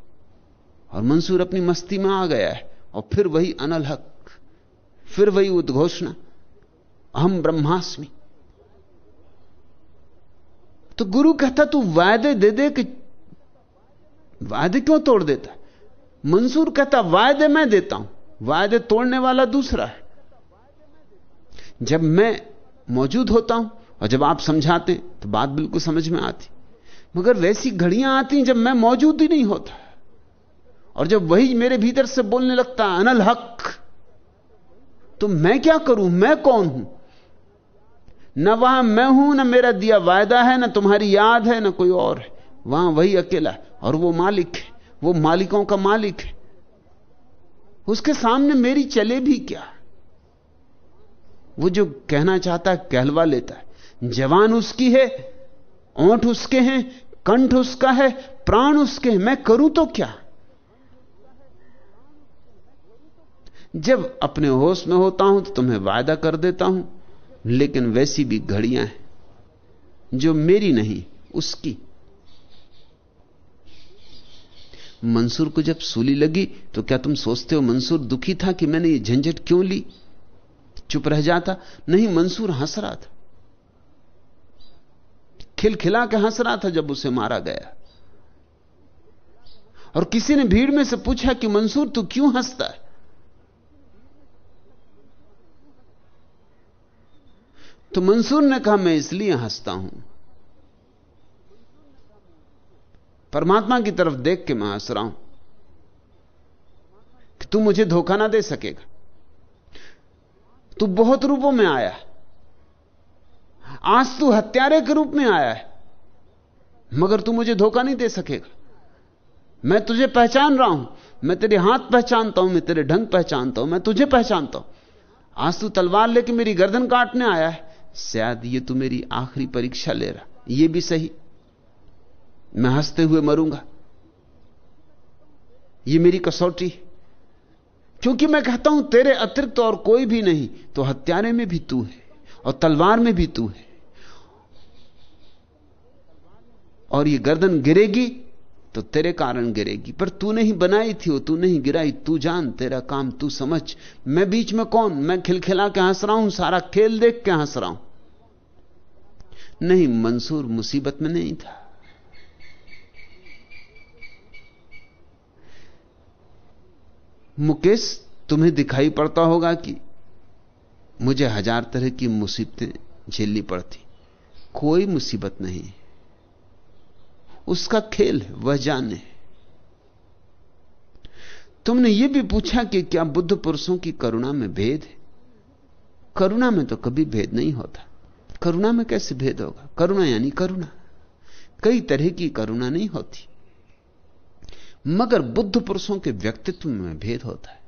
और मंसूर अपनी मस्ती में आ गया है, और फिर वही अनल हक, फिर वही उद्घोषणा। हम ब्रह्मास्मि। तो गुरु कहता, तू वायदे दे दे कि, वायदे क्यों तोड़ देता मंसूर कहता, वायदे मैं देता हूँ, वायदे तोड़ने वाला दूसरा है। जब मैं मौजूद होता हूँ, और जब आप समझाते तो बात बिल्कुल समझ में आती। मगर वैसी घड़ियाँ आती जब मैं मौजूद ही नहीं होता। और जब वही मेरे भीतर से बोलने लगता है अनल हक तो मैं क्या करूँ? मैं कौन हूँ? न वहाँ मैं हूँ, ना मेरा दिया वायदा है, ना तुम्हारी याद है, ना कोई और है। वहाँ वही अकेला और वो मालिक है, वो मालिकों का मालिक है। उसके सामने मेरी चले भी क्या? वो जो कहना चाहता है, कहलवा लेता है। जवान उसकी है, ओंठ उसके हैं, कंठ उसका है, प्राण उसके हैं, मैं करूँ तो क्या? जब अपने होश में होता हूँ तो तुम्हें वायदा कर देता हूँ, लेकिन वैसी भी घड़ियाँ हैं जो मेरी नहीं, उसकी। मंसूर को जब सूली लगी तो क्या तुम सोचते हो मंसूर दुखी था कि मैंने ये झंझट क्यों ली? चुप रह जाता। नहीं, मंसूर हंस रहा था। खिलखिला के हंस रहा था जब उसे मारा गया। और किसी ने भीड़ में से पूछा कि मंसूर तू क्यों हंसता है? तो मंसूर ने कहा, मैं इसलिए हंसता हूँ। परमात्मा की तरफ़ देख के मैं हंस रहा हूँ कि तू मुझे धोखा ना दे सकेगा। तू बहुत रूपों में आया आज तू हत्यारे के रूप में आया है, मगर तू मुझे धोखा नहीं दे सकेगा। मैं तुझे पहचान रहा हूँ, मैं तेरे हाथ पहचानता हूँ, मैं तेरे ढंग पहचानता हूँ, मैं तुझे पहचानता हूँ। आज तू तलवार लेके मेरी गर्दन काटने आया है शायद ये तू मेरी आखिरी परीक्षा ले रहा। ये भी सही। मैं हँसते हुए मरूँगा। ये मेरी कसौटी। क्योंकि मैं कहता हूँ, तेरे अतिरिक्त तो और कोई भी नहीं तो हत्यारे में भी तू है, और तलवार में भी तू है। और ये गर्दन गिरेगी तो तेरे कारण गिरेगी। पर तू नहीं बनाई थी, तू नहीं गिराई, तू जान, तेरा काम तू समझ। मैं बीच में कौन? मैं खिलखिला के हंस रहा हूँ, सारा खेल देख के हंस रहा हूँ। नहीं, मंसूर मुसीबत में नहीं था। मुकेश, तुम्हें दिखाई पड़ता होगा कि मुझे हज़ार तरह की मुसीबतें झेलनी पड़ती। कोई मुसीबत नहीं। उसका खेल है, वह जाने। तुमने यह भी पूछा कि क्या बुद्ध पुरुषों की करुणा में भेद है? करुणा में तो कभी भेद नहीं होता। करुणा में कैसे भेद होगा? करुणा यानी करुणा। कई तरह की करुणा नहीं होती। मगर बुद्ध पुरुषों के व्यक्तित्व में भेद होता है।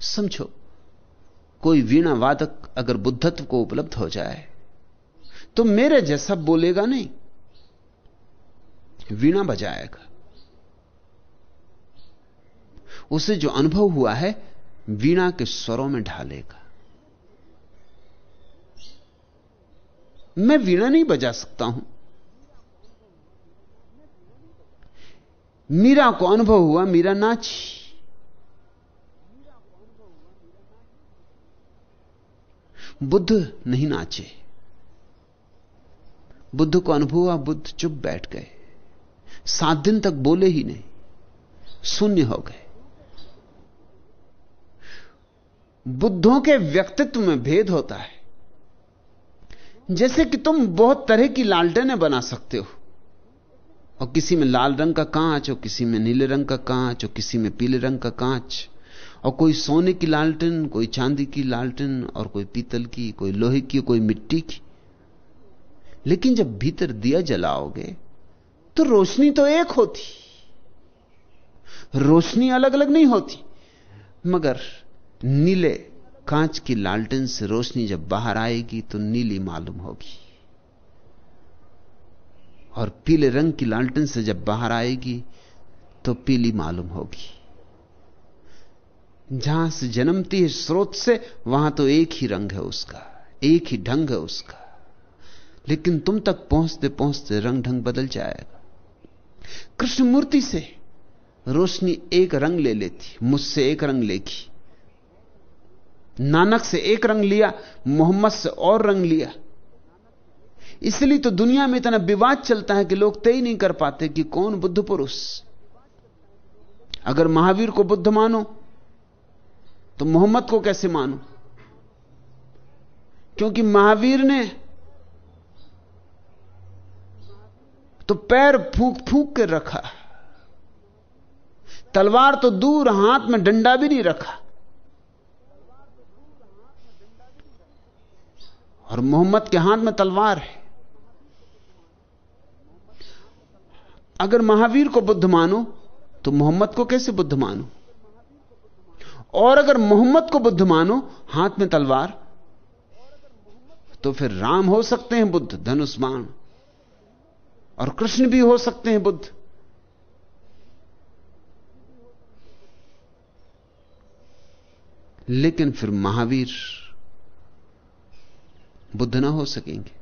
समझो, कोई वीणा वादक अगर बुद्धत्व को उपलब्ध हो जाए तो मेरे जैसा बोलेगा नहीं। वीणा बजाएगा। उसे जो अनुभव हुआ है, वीणा के स्वरों में ढालेगा। मैं वीणा नहीं बजा सकता हूँ। मीरा को अनुभव हुआ, मीरा नाची। बुद्ध नहीं नाचे। बुद्ध को अनुभव हुआ, बुद्ध चुप बैठ गए। सात दिन तक बोले ही नहीं। शून्य हो गए। बुद्धों के व्यक्तित्व में भेद होता है। जैसे कि तुम बहुत तरह की लालटेनें बना सकते हो। और किसी में लाल रंग का कांच, और किसी में नीले रंग का कांच, और किसी में पीले रंग का कांच। और कोई सोने की लालटेन, कोई चांदी की लालटेन, और कोई पीतल की, कोई लोहे की, कोई मिट्टी की। लेकिन जब भीतर दिया जलाओगे तो रोशनी तो एक होती। रोशनी अलग अलग नहीं होती। मगर नीले कांच की लालटेन से रोशनी जब बाहर आएगी तो नीली मालूम होगी। और पीले रंग की लालटेन से जब बाहर आएगी तो पीली मालूम होगी। जहाँ से जन्मती है स्रोत से, वहाँ तो एक ही रंग है उसका, एक ही ढंग है उसका। लेकिन तुम तक पहुँचते पहुँचते रंग ढंग बदल जाएगा कृष्ण मूर्ति से रोशनी एक रंग ले लेती, मुझसे एक रंग लेगी। नानक से एक रंग लिया, मोहम्मद से और रंग लिया। इसलिए तो दुनिया में इतना विवाद चलता है कि लोग तय नहीं कर पाते कि कौन बुद्ध पुरुष। अगर महावीर को बुद्ध मानो तो मोहम्मद को कैसे मानो? क्योंकि महावीर ने तो पैर फूक फूक कर रखा। तलवार तो दूर हाथ में डंडा भी नहीं रखा। और मोहम्मद के हाथ में तलवार है। अगर महावीर को बुद्ध मानो तो मोहम्मद को कैसे बुद्ध मानो? और अगर मोहम्मद को बुद्ध मानो, हाथ में तलवार तो फिर राम हो सकते हैं बुद्ध धनुष बाण और कृष्ण भी हो सकते हैं बुद्ध। लेकिन फिर महावीर बुद्ध ना हो सकेंगे।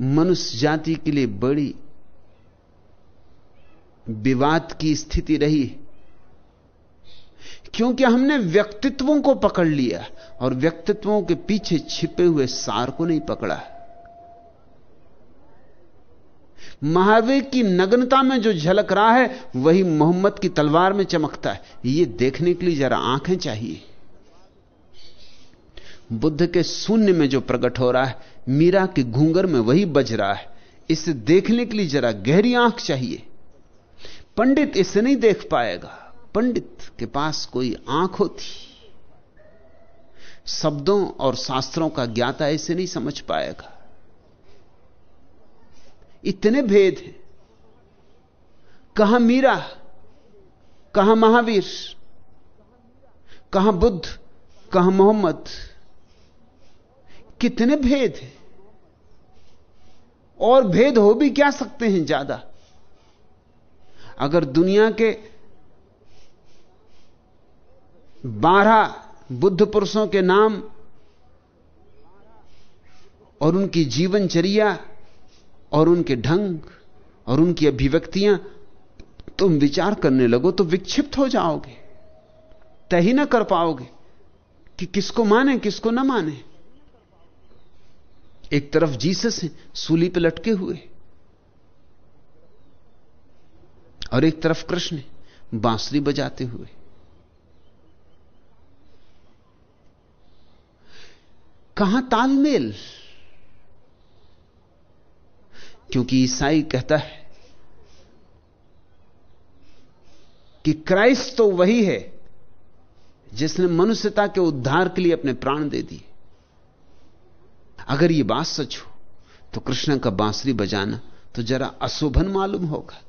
मनुष्य जाति के लिए बड़ी विवाद की स्थिति रही। क्योंकि हमने व्यक्तित्वों को पकड़ लिया। और व्यक्तित्वों के पीछे छिपे हुए सार को नहीं पकड़ा। महावीर की नग्नता में जो झलक रहा है, वही मोहम्मद की तलवार में चमकता है। यह देखने के लिए जरा आँखें चाहिए। बुद्ध के शून्य में जो प्रकट हो रहा है, मीरा के घूंगर में वही बज रहा है। इसे देखने के लिए जरा गहरी आँख चाहिए। पंडित इसे नहीं देख पाएगा। पंडित के पास कोई आँख होती। शब्दों और शास्त्रों का ज्ञाता इसे नहीं समझ पाएगा। इतने भेद हैं। कहाँ मीरा? कहाँ महावीर? कहाँ बुद्ध? कहाँ मोहम्मद? कितने भेद हैं। और भेद हो भी क्या सकते हैं ज़्यादा? अगर दुनिया के बारह बुद्ध पुरुषों के नाम और उनकी जीवनचर्या और उनके ढंग और उनकी अभिव्यक्तियाँ तुम विचार करने लगो तो विक्षिप्त हो जाओगे। तय ही ना कर पाओगे कि किसको माने, किसको ना माने। एक तरफ़ जीसस है, सूली पे लटके हुए। और एक तरफ़ कृष्ण बांसुरी बजाते हुए। कहाँ तालमेल? क्योंकि ईसाई कहता है कि क्राइस्ट तो वही है जिसने मनुष्यता के उद्धार के लिए अपने प्राण दे दिए। अगर यह बात सच हो तो कृष्ण का बांसुरी बजाना तो जरा अशोभन मालूम होगा।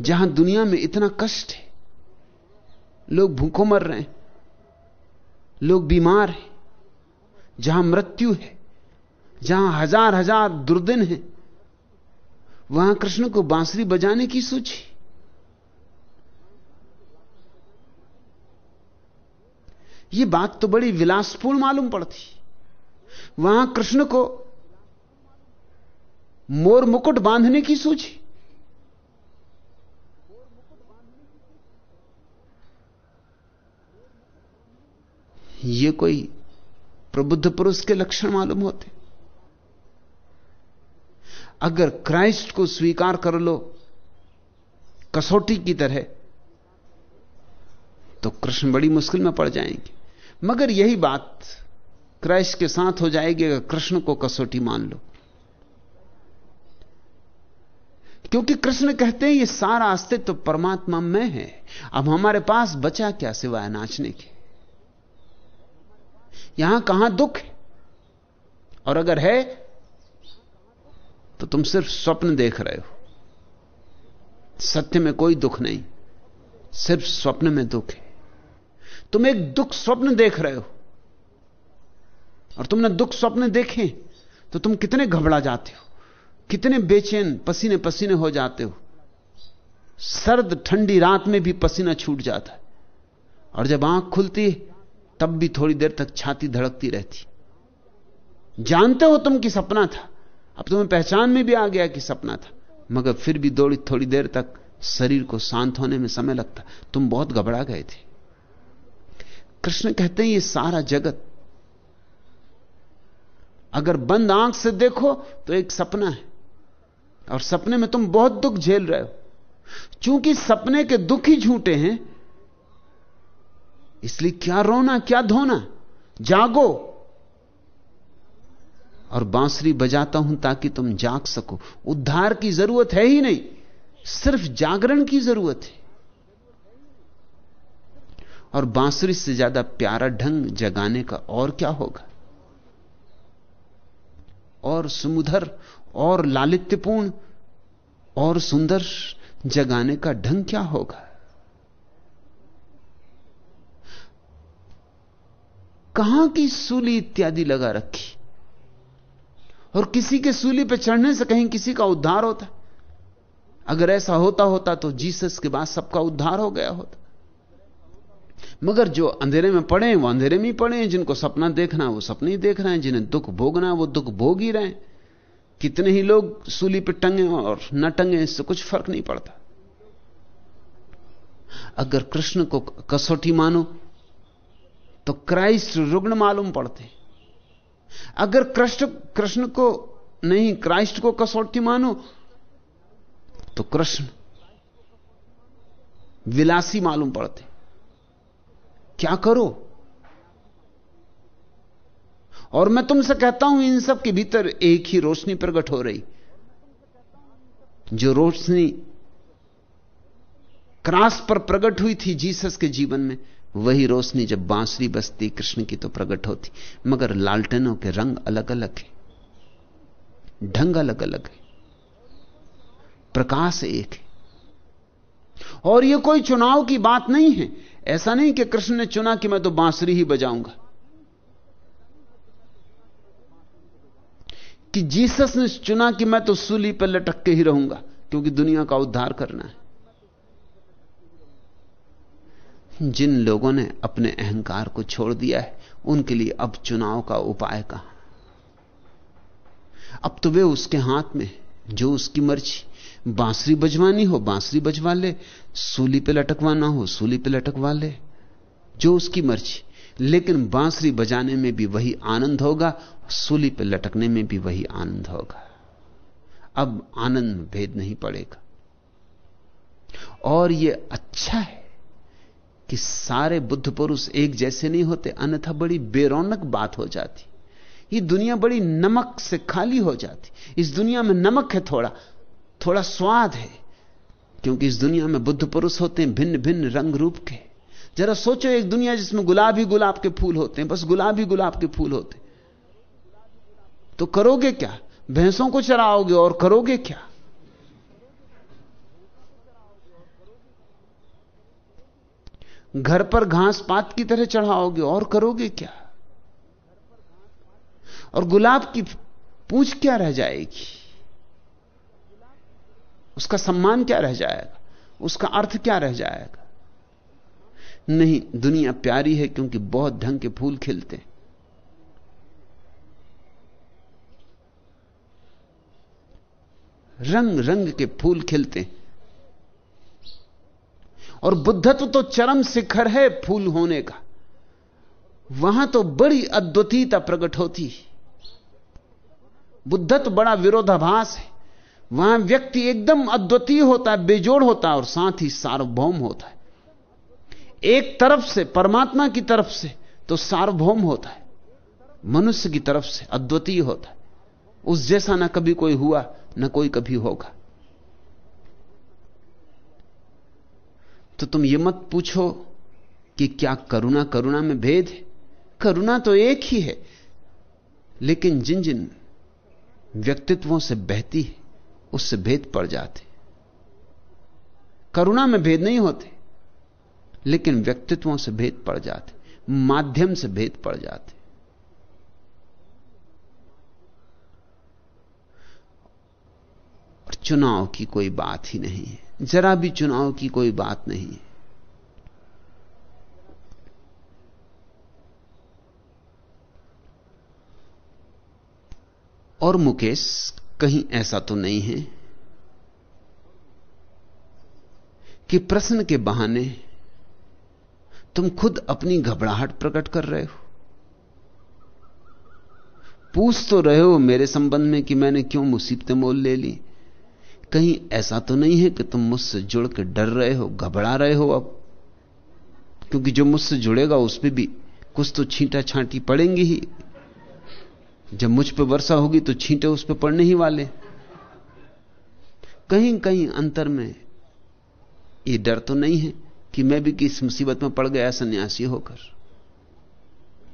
जहाँ दुनिया में इतना कष्ट है, लोग भूखों मर रहे हैं। लोग बीमार हैं, जहाँ मृत्यु है, जहाँ हज़ार हज़ार दुर्दिन हैं, वहाँ कृष्ण को बांसुरी बजाने की सूची यह बात तो बड़ी विलासपूर्ण मालूम पड़ती वहाँ कृष्ण को मोर मुकुट बांधने की सूझी ये कोई प्रबुद्ध पुरुष के लक्षण मालूम होते। अगर क्राइस्ट को स्वीकार कर लो, कसौटी की तरह तो कृष्ण बड़ी मुश्किल में पड़ जाएँगे। मगर यही बात क्राइस्ट के साथ हो जाएगी अगर कृष्ण को कसौटी मान लो। क्योंकि कृष्ण कहते हैं, ये सारा अस्तित्व तो परमात्मा में है। अब हमारे पास बचा क्या सिवाय नाचने के? यहाँ कहाँ दुख है? और अगर है तो तुम सिर्फ़ स्वप्न देख रहे हो। सत्य में कोई दुख नहीं, सिर्फ़ स्वप्न में दुख है। तुम एक दुख स्वप्न देख रहे हो, और तुमने दुख स्वप्न देखे तो तुम कितने घबरा जाते हो, कितने बेचैन पसीने पसीने हो जाते हो। सर्द, ठंडी रात में भी पसीना छूट जाता है, और जब आँख खुलती है तब भी थोड़ी देर तक छाती धड़कती रहती। जानते हो तुम कि सपना था? अब तुम्हें पहचान में भी आ गया कि सपना था। मगर फिर भी दौड़ी थोड़ी देर तक शरीर को शांत होने में समय लगता। तुम बहुत घबरा गए थे। कृष्ण कहते हैं, ये सारा जगत, अगर बंद आँख से देखो तो एक सपना है। और सपने में तुम बहुत दुख झेल रहे हो। चूँकि सपने के दुख ही झूठे हैं इसलिए क्या रोना, क्या धोना? जागो। और बांसुरी बजाता हूँ ताकि तुम जाग सको। उद्धार की ज़रूरत है ही नहीं, सिर्फ़ जागरण की ज़रूरत है। और बांसुरी से ज़्यादा प्यारा ढंग जगाने का और क्या होगा? और सुमुधर, और लालित्यपूर्ण, और सुंदर जगाने का ढंग क्या होगा? कहाँ की सूली इत्यादि लगा रखी? और किसी के सूली पर चढ़ने से कहीं किसी का उद्धार होता? अगर ऐसा होता होता तो जीसस के बाद सबका उद्धार हो गया होता। मगर जो अंधेरे में पड़े हैं वो अंधेरे में ही पड़े हैं। जिनको सपना देखना वो सपने ही देख रहे हैं। जिन्हें दुख भोगना वो दुख भोग ही रहे हैं। कितने ही लोग सूली पर टंगे और न टंगे, इससे कुछ फ़र्क नहीं पड़ता। अगर कृष्ण को कसौटी मानो तो क्राइस्ट रुग्ण मालूम पड़ते। अगर कृष्ण कृष्ण को नहीं, क्राइस्ट को कसौटी मानो तो कृष्ण विलासी मालूम पड़ते। क्या करो? और मैं तुमसे कहता हूँ, इन सब के भीतर एक ही रोशनी प्रकट हो रही। जो रोशनी क्रास पर प्रकट हुई थी जीसस के जीवन में वही रोशनी जब बांसुरी बसती कृष्ण की तो प्रकट होती। मगर लालटेनों के रंग अलग अलग है। ढंग अलग अलग है। प्रकाश एक है। और यह कोई चुनाव की बात नहीं है। ऐसा नहीं कि कृष्ण ने चुना कि मैं तो बांसुरी ही बजाऊँगा। कि जीसस ने चुना कि मैं तो सूली पर लटक के ही रहूँगा, क्योंकि दुनिया का उद्धार करना है। जिन लोगों ने अपने अहंकार को छोड़ दिया है, उनके लिए अब चुनाव का उपाय कहा? अब तो वे उसके हाथ में, जो उसकी मर्ज़ी। बांसुरी बजवानी हो, बांसुरी बजवा ले। सूली पे लटकवाना हो, सूली पे लटकवा ले। जो उसकी मर्ज़ी। लेकिन बांसुरी बजाने में भी वही आनंद होगा, सूली पे लटकने में भी वही आनंद होगा। अब आनंद भेद नहीं पड़ेगा। और यह अच्छा है कि सारे बुद्ध पुरुष एक जैसे नहीं होते, अन्यथा बड़ी बेरौनक बात हो जाती। ये दुनिया बड़ी नमक से खाली हो जाती। इस दुनिया में नमक है थोड़ा थोड़ा स्वाद है, क्योंकि इस दुनिया में बुद्ध पुरुष होते हैं भिन्न भिन्न रंग रूप के। जरा सोचो एक दुनिया जिसमें गुलाब ही गुलाब के फूल होते हैं, बस गुलाब ही गुलाब के फूल होते तो करोगे क्या? भैंसों को चराओगे और करोगे क्या? घर पर घास पात की तरह चढ़ाओगे, और करोगे क्या? और गुलाब की पूछ क्या रह जाएगी? उसका सम्मान क्या रह जाएगा? उसका अर्थ क्या रह जाएगा? नहीं, दुनिया प्यारी है क्योंकि बहुत ढंग के फूल खिलते हैं। रंग रंग के फूल खिलते हैं। और बुद्धत्व तो चरम शिखर है फूल होने का। वहाँ तो बड़ी अद्वितीयता प्रकट होती बुद्धत्व बड़ा विरोधाभास है। वहाँ व्यक्ति एकदम अद्वितीय होता है, बेजोड़ होता है और साथ ही सार्वभौम होता है। एक तरफ़ से, परमात्मा की तरफ़ से तो सार्वभौम होता है। मनुष्य की तरफ़ से अद्वितीय होता है। उस जैसा ना कभी कोई हुआ, ना कोई कभी होगा। तो तुम ये मत पूछो कि क्या करुणा करुणा में भेद है? करुणा तो एक ही है, लेकिन जिन जिन व्यक्तित्वों से बहती है, उससे भेद पड़ जाते करुणा में भेद नहीं होते, लेकिन व्यक्तित्वों से भेद पड़ जाते माध्यम से भेद पड़ जाते और चुनाव की कोई बात ही नहीं है। जरा भी चुनाव की कोई बात नहीं। और मुकेश, कहीं ऐसा तो नहीं है कि प्रश्न के बहाने तुम खुद अपनी घबराहट प्रकट कर रहे हो। पूछ तो रहे हो मेरे संबंध में कि मैंने क्यों मुसीबतें मोल ले ली। कहीं ऐसा तो नहीं है कि तुम मुझसे जुड़ के डर रहे हो, घबरा रहे हो अब। क्योंकि जो मुझसे जुड़ेगा, उस पर भी कुछ तो छींटा छांटी पड़ेंगी ही। जब मुझ पर वर्षा होगी तो छींटे उस पर पड़ने ही वाले। कहीं कहीं अंतर में ये डर तो नहीं है कि मैं भी किस मुसीबत में पड़ गया सन्यासी होकर।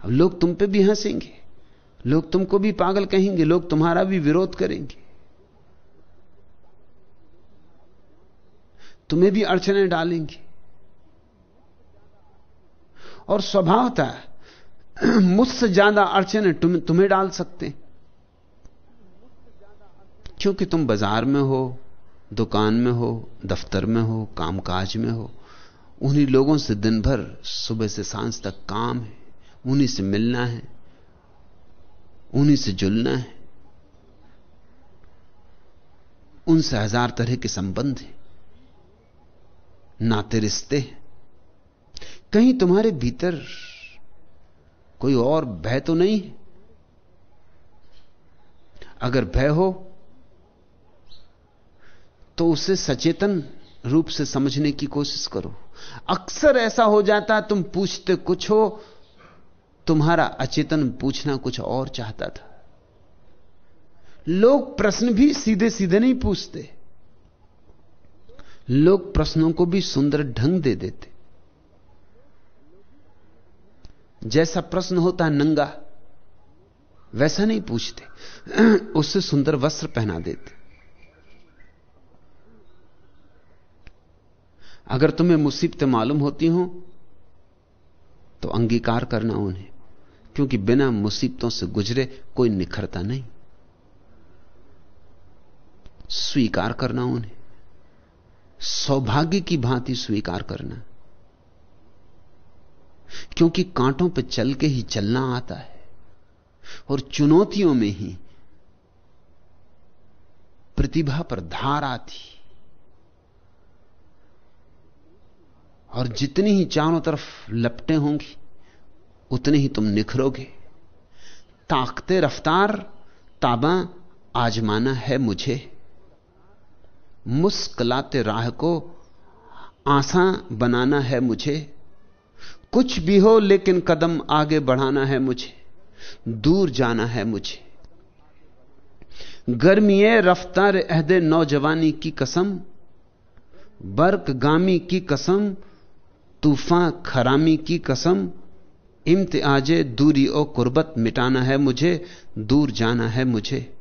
अब लोग तुम पे भी हंसेंगे, लोग तुमको भी पागल कहेंगे, लोग तुम्हारा भी विरोध करेंगे। तुम्हें भी अड़चने डालेंगी। और स्वभावता मुझसे ज़्यादा अड़चने तुम, तुम्हें डाल सकते क्योंकि तुम बाज़ार में हो दुकान में हो दफ्तर में हो कामकाज में हो उन्हीं लोगों से दिन भर सुबह से साँझ तक काम है उन्हीं से मिलना है उन्हीं से जुलना है उनसे हज़ार तरह के संबंध हैं। नाते रिश्ते कहीं तुम्हारे भीतर कोई और भय तो नहीं अगर भय हो तो उसे सचेतन रूप से समझने की कोशिश करो। अक्सर ऐसा हो जाता, तुम पूछते कुछ हो, तुम्हारा अचेतन पूछना कुछ और चाहता था। लोग प्रश्न भी सीधे सीधे नहीं पूछते। लोग प्रश्नों को भी सुंदर ढंग दे देते। जैसा प्रश्न होता है नंगा, वैसा नहीं पूछते। उससे सुंदर वस्त्र पहना देते। अगर तुम्हें मुसीबतें मालूम होती हो तो अंगीकार करना उन्हें, क्योंकि बिना मुसीबतों से गुजरे कोई निखरता नहीं। स्वीकार करना उन्हें। सौभाग्य की भांति स्वीकार करना। क्योंकि कांटों पर चल के ही चलना आता है और चुनौतियों में ही प्रतिभा पर धार आती। और जितनी ही चारों तरफ़ लपटें होंगी, उतने ही तुम निखरोगे। ताकते रफ्तार, ताबा आजमाना है मुझे। मुस्कलाते राह को आसान बनाना है मुझे। कुछ भी हो, लेकिन कदम आगे बढ़ाना है मुझे। दूर जाना है मुझे। गर्मीए रफ्तार अहदे नौजवानी की कसम। बर्क गामी की कसम, तूफ़ान खरामी की कसम। इम्तियाजे दूरी और कुर्बत मिटाना है मुझे, दूर जाना है मुझे।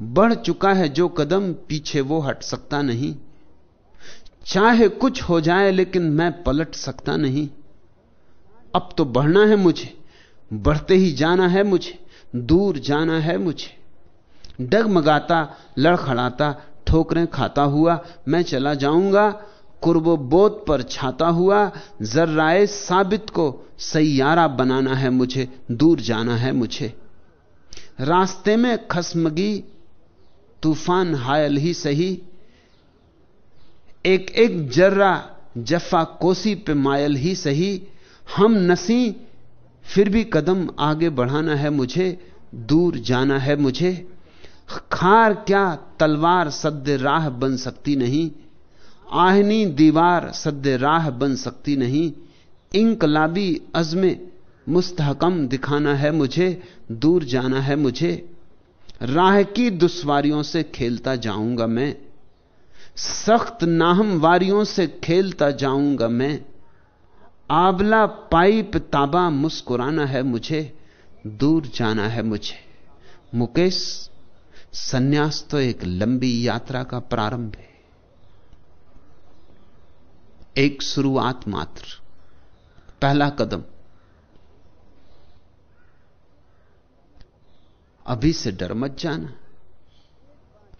बढ़ चुका है, जो कदम पीछे वो हट सकता नहीं। चाहे कुछ हो जाए, लेकिन मैं पलट सकता नहीं। अब तो बढ़ना है मुझे, बढ़ते ही जाना है मुझे, दूर जाना है मुझे। डगमगाता, लड़खड़ाता, ठोकरें खाता हुआ, मैं चला जाऊँगा कुर्बोबोध पर छाता हुआ, जर्राए साबित को सैयारा बनाना है मुझे, दूर जाना है मुझे। रास्ते में खसमगी तूफ़ान हायल ही सही। एक एक जर्रा जफा कोसी पे मायल ही सही। हम नसी, फिर भी कदम आगे बढ़ाना है मुझे, दूर जाना है मुझे। खार क्या तलवार सद्य राह बन सकती नहीं? आहनी दीवार सद्य राह बन सकती नहीं। इंकलाबी अजमे मुस्तहकम दिखाना है मुझे, दूर जाना है मुझे। राह की दुश्वारियों से खेलता जाऊँगा मैं। सख्त नाहम वारियों से खेलता जाऊँगा मैं। आबला पाइप ताबा मुस्कुराना है मुझे, दूर जाना है मुझे। मुकेश, सन्यास तो एक लंबी यात्रा का प्रारंभ है। एक शुरुआत मात्र, पहला कदम। अभी से डर मत जाना।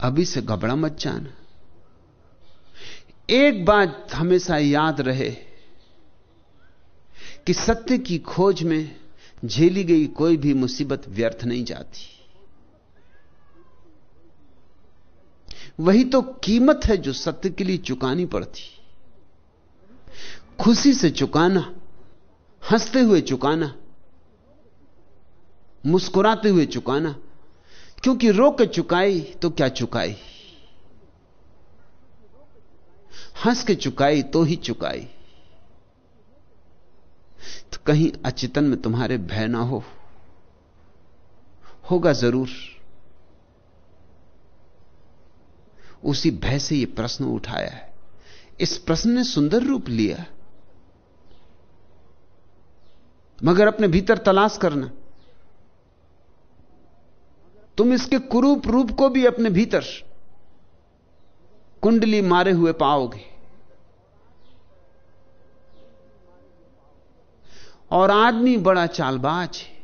अभी से घबरा मत जाना। एक बात हमेशा याद रहे कि सत्य की खोज में झेली गई कोई भी मुसीबत व्यर्थ नहीं जाती। वही तो कीमत है जो सत्य के लिए चुकानी पड़ती। खुशी से चुकाना, हँसते हुए चुकाना मुस्कुराते हुए चुकाना। क्योंकि रो के चुकाई तो क्या चुकाई? हंस के चुकाई तो ही चुकाई। तो कहीं अचेतन में तुम्हारे भय ना हो। होगा ज़रूर। उसी भय से यह प्रश्न उठाया है। इस प्रश्न ने सुंदर रूप लिया। मगर अपने भीतर तलाश करना। तुम इसके कुरूप रूप को भी अपने भीतर कुंडली मारे हुए पाओगे। और आदमी बड़ा चालबाज है।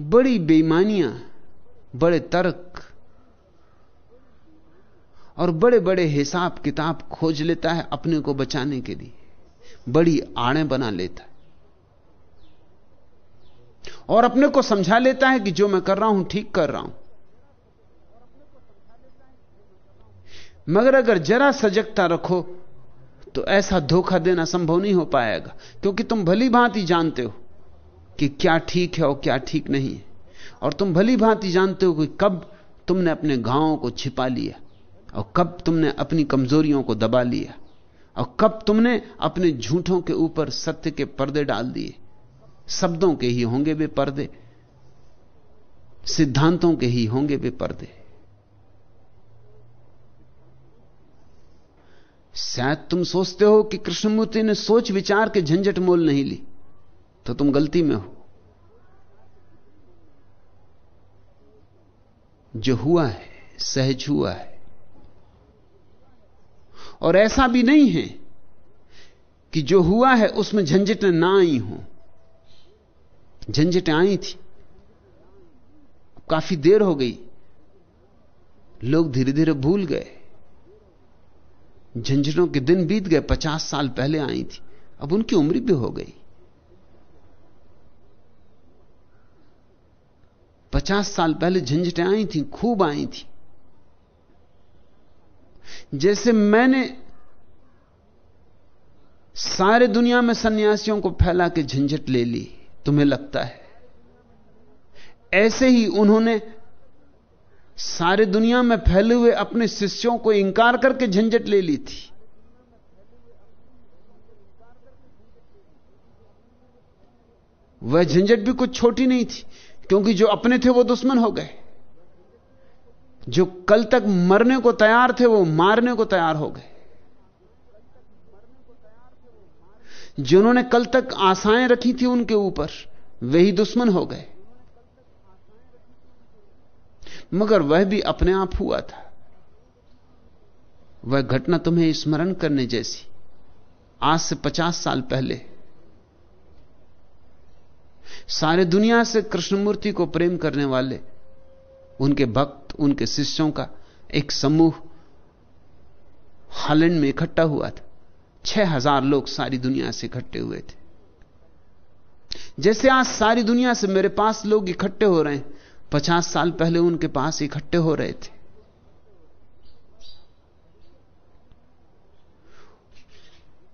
बड़ी बेईमानियाँ, बड़े तर्क और बड़े बड़े हिसाब किताब खोज लेता है अपने को बचाने के लिए। बड़ी आड़े बना लेता है। और अपने को समझा लेता है कि जो मैं कर रहा हूँ, ठीक कर रहा हूँ। मगर अगर जरा सजगता रखो तो ऐसा धोखा देना संभव नहीं हो पाएगा, क्योंकि तुम भली भांति जानते हो कि क्या ठीक है और क्या ठीक नहीं है। और तुम भली भांति जानते हो कि कब तुमने अपने घावों को छिपा लिया, और कब तुमने अपनी कमजोरियों को दबा लिया, और कब तुमने अपने झूठों के ऊपर सत्य के पर्दे डाल दिए। शब्दों के ही होंगे वे पर्दे, सिद्धांतों के ही होंगे वे पर्दे। शायद तुम सोचते हो कि कृष्णमूर्ति ने सोच विचार के झंझट मोल नहीं ली तो तुम गलती में हो। जो हुआ है, सहज हुआ है। और ऐसा भी नहीं है कि जो हुआ है, उसमें झंझटें ना आई हों। झंझटें आई थी। काफ़ी देर हो गई। लोग धीरे धीरे भूल गए। झंझटों के दिन बीत गए, पचास साल पहले आई थी। अब उनकी उम्र भी हो गई। पचास साल पहले झंझटें आई थी, खूब आई थी। जैसे मैंने सारे दुनिया में सन्यासियों को फैला के झंझट ले ली तुम्हें लगता है। ऐसे ही उन्होंने सारे दुनिया में फैले हुए अपने शिष्यों को इंकार करके झंझट ले ली थी। वह झंझट भी कुछ छोटी नहीं थी, क्योंकि जो अपने थे वो दुश्मन हो गए। जो कल तक मरने को तैयार थे वो मारने को तैयार हो गए। जिन्होंने कल तक आशाएँ रखी थी उनके ऊपर वही दुश्मन हो गए। मगर वह भी अपने आप हुआ था। वह घटना तुम्हें स्मरण करने जैसी, आज से पचास साल पहले। सारे दुनिया से कृष्णमूर्ति को प्रेम करने वाले, उनके भक्त, उनके शिष्यों का एक समूह हॉलैंड में इकट्ठा हुआ था। छह हज़ार लोग सारी दुनिया से इकट्ठे हुए थे। जैसे आज सारी दुनिया से मेरे पास लोग इकट्ठे हो रहे हैं, पचास साल पहले उनके पास इकट्ठे हो रहे थे।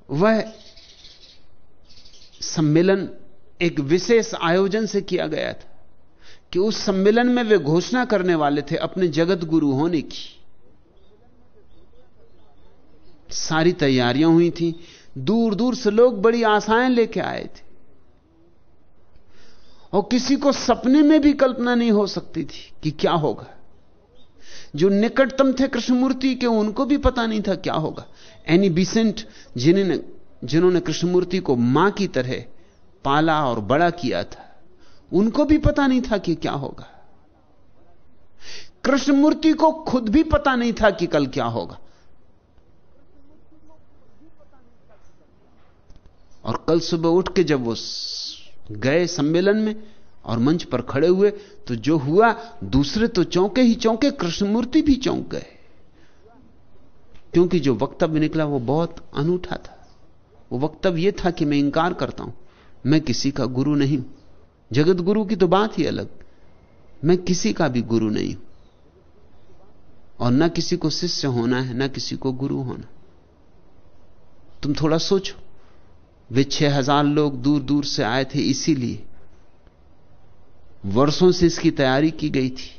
वह सम्मेलन एक विशेष आयोजन से किया गया था कि उस सम्मेलन में वे घोषणा करने वाले थे अपने जगत गुरु होने की। सारी तैयारियाँ हुई थी। दूर दूर से लोग बड़ी आशाएँ लेके आए थे। और किसी को सपने में भी कल्पना नहीं हो सकती थी कि क्या होगा। जो निकटतम थे कृष्णमूर्ति के, उनको भी पता नहीं था क्या होगा। एनी बिसेंट जिन्होंने जिन्होंने कृष्णमूर्ति को माँ की तरह पाला और बड़ा किया था, उनको भी पता नहीं था कि क्या होगा। कृष्णमूर्ति को खुद भी पता नहीं था कि कल क्या होगा। और कल सुबह उठ के जब वो गए सम्मेलन में और मंच पर खड़े हुए तो जो हुआ, दूसरे तो चौंके ही चौंके, कृष्णमूर्ति भी चौंक गए। क्योंकि जो वक्तव्य निकला, वो बहुत अनूठा था। वो वक्तव्य यह था कि मैं इंकार करता हूँ। मैं किसी का गुरु नहीं हूँ। जगत गुरु की तो बात ही अलग। मैं किसी का भी गुरु नहीं हूँ। और ना किसी को शिष्य होना है, ना किसी को गुरु होना। तुम थोड़ा सोचो। वे छह हज़ार लोग दूर दूर से आए थे, इसीलिए वर्षों से इसकी तैयारी की गई थी।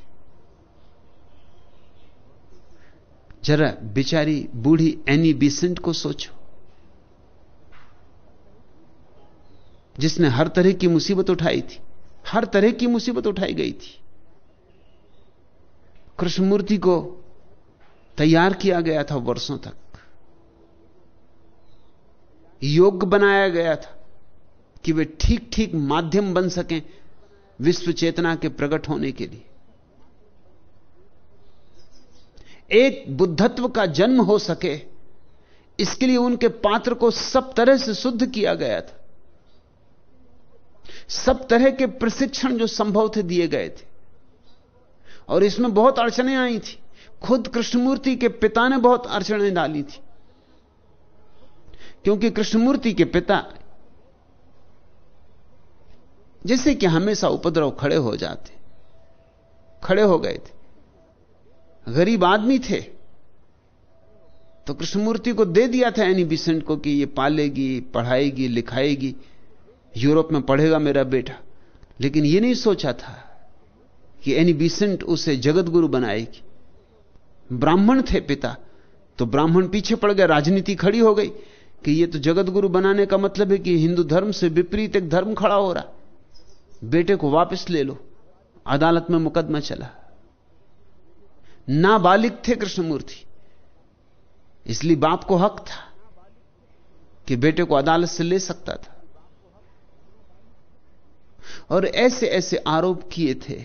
जरा बेचारी बूढ़ी एनी बीसेंट को सोचो, जिसने हर तरह की मुसीबत उठाई थी, हर तरह की मुसीबत उठाई गई थी। कृष्णमूर्ति को तैयार किया गया था वर्षों तक। योग्य बनाया गया था कि वे ठीक ठीक माध्यम बन सकें विश्व चेतना के प्रकट होने के लिए। एक बुद्धत्व का जन्म हो सके, इसके लिए उनके पात्र को सब तरह से शुद्ध किया गया था। सब तरह के प्रशिक्षण जो संभव थे दिए गए थे। और इसमें बहुत अड़चने आई थी। खुद कृष्णमूर्ति के पिता ने बहुत अड़चने डाली थी। क्योंकि कृष्णमूर्ति के पिता जैसे कि हमेशा उपद्रव खड़े हो जाते, खड़े हो गए थे। गरीब आदमी थे। तो कृष्णमूर्ति को दे दिया था एनी बिसेंट को कि ये पालेगी, पढ़ाएगी, लिखाएगी, यूरोप में पढ़ेगा मेरा बेटा। लेकिन ये नहीं सोचा था कि एनी बिसेंट उसे जगत गुरु बनाएगी। ब्राह्मण थे पिता तो ब्राह्मण पीछे पड़ गए राजनीति खड़ी हो गई। कि ये तो जगत गुरु बनाने का मतलब है कि हिंदू धर्म से विपरीत एक धर्म खड़ा हो रहा बेटे को वापस ले लो। अदालत में मुकदमा चला। नाबालिग थे कृष्णमूर्ति। इसलिए बाप को हक था कि बेटे को अदालत से ले सकता था। और ऐसे ऐसे आरोप किए थे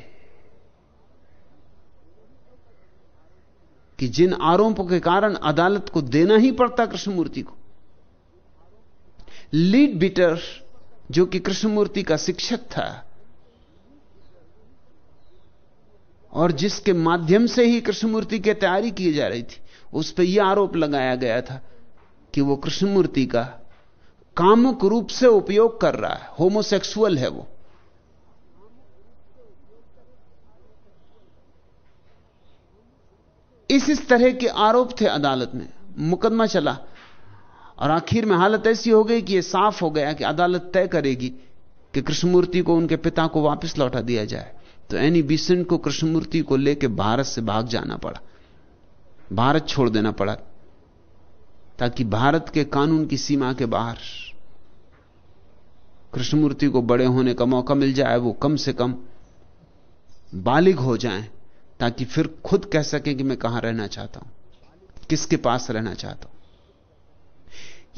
कि जिन आरोपों के कारण अदालत को देना ही पड़ता कृष्णमूर्ति को। लीड बिटर, जो कि कृष्णमूर्ति का शिक्षक था, और जिसके माध्यम से ही कृष्णमूर्ति की तैयारी की जा रही थी, उस पर यह आरोप लगाया गया था कि वो कृष्णमूर्ति का कामुक रूप से उपयोग कर रहा है। होमोसेक्सुअल है वो। इस इस तरह के आरोप थे अदालत में। मुकदमा चला। और आखिर में हालत ऐसी हो गई कि यह साफ़ हो गया कि अदालत तय करेगी कि कृष्णमूर्ति को उनके पिता को वापस लौटा दिया जाए। तो एनी बिसेंट को कृष्णमूर्ति को लेकर भारत से भाग जाना पड़ा। भारत छोड़ देना पड़ा, ताकि भारत के कानून की सीमा के बाहर कृष्णमूर्ति को बड़े होने का मौका मिल जाए, वो कम से कम बालिग हो जाएँ, ताकि फिर खुद कह सकें कि मैं कहाँ रहना चाहता हूँ, किसके पास रहना चाहता हूँ।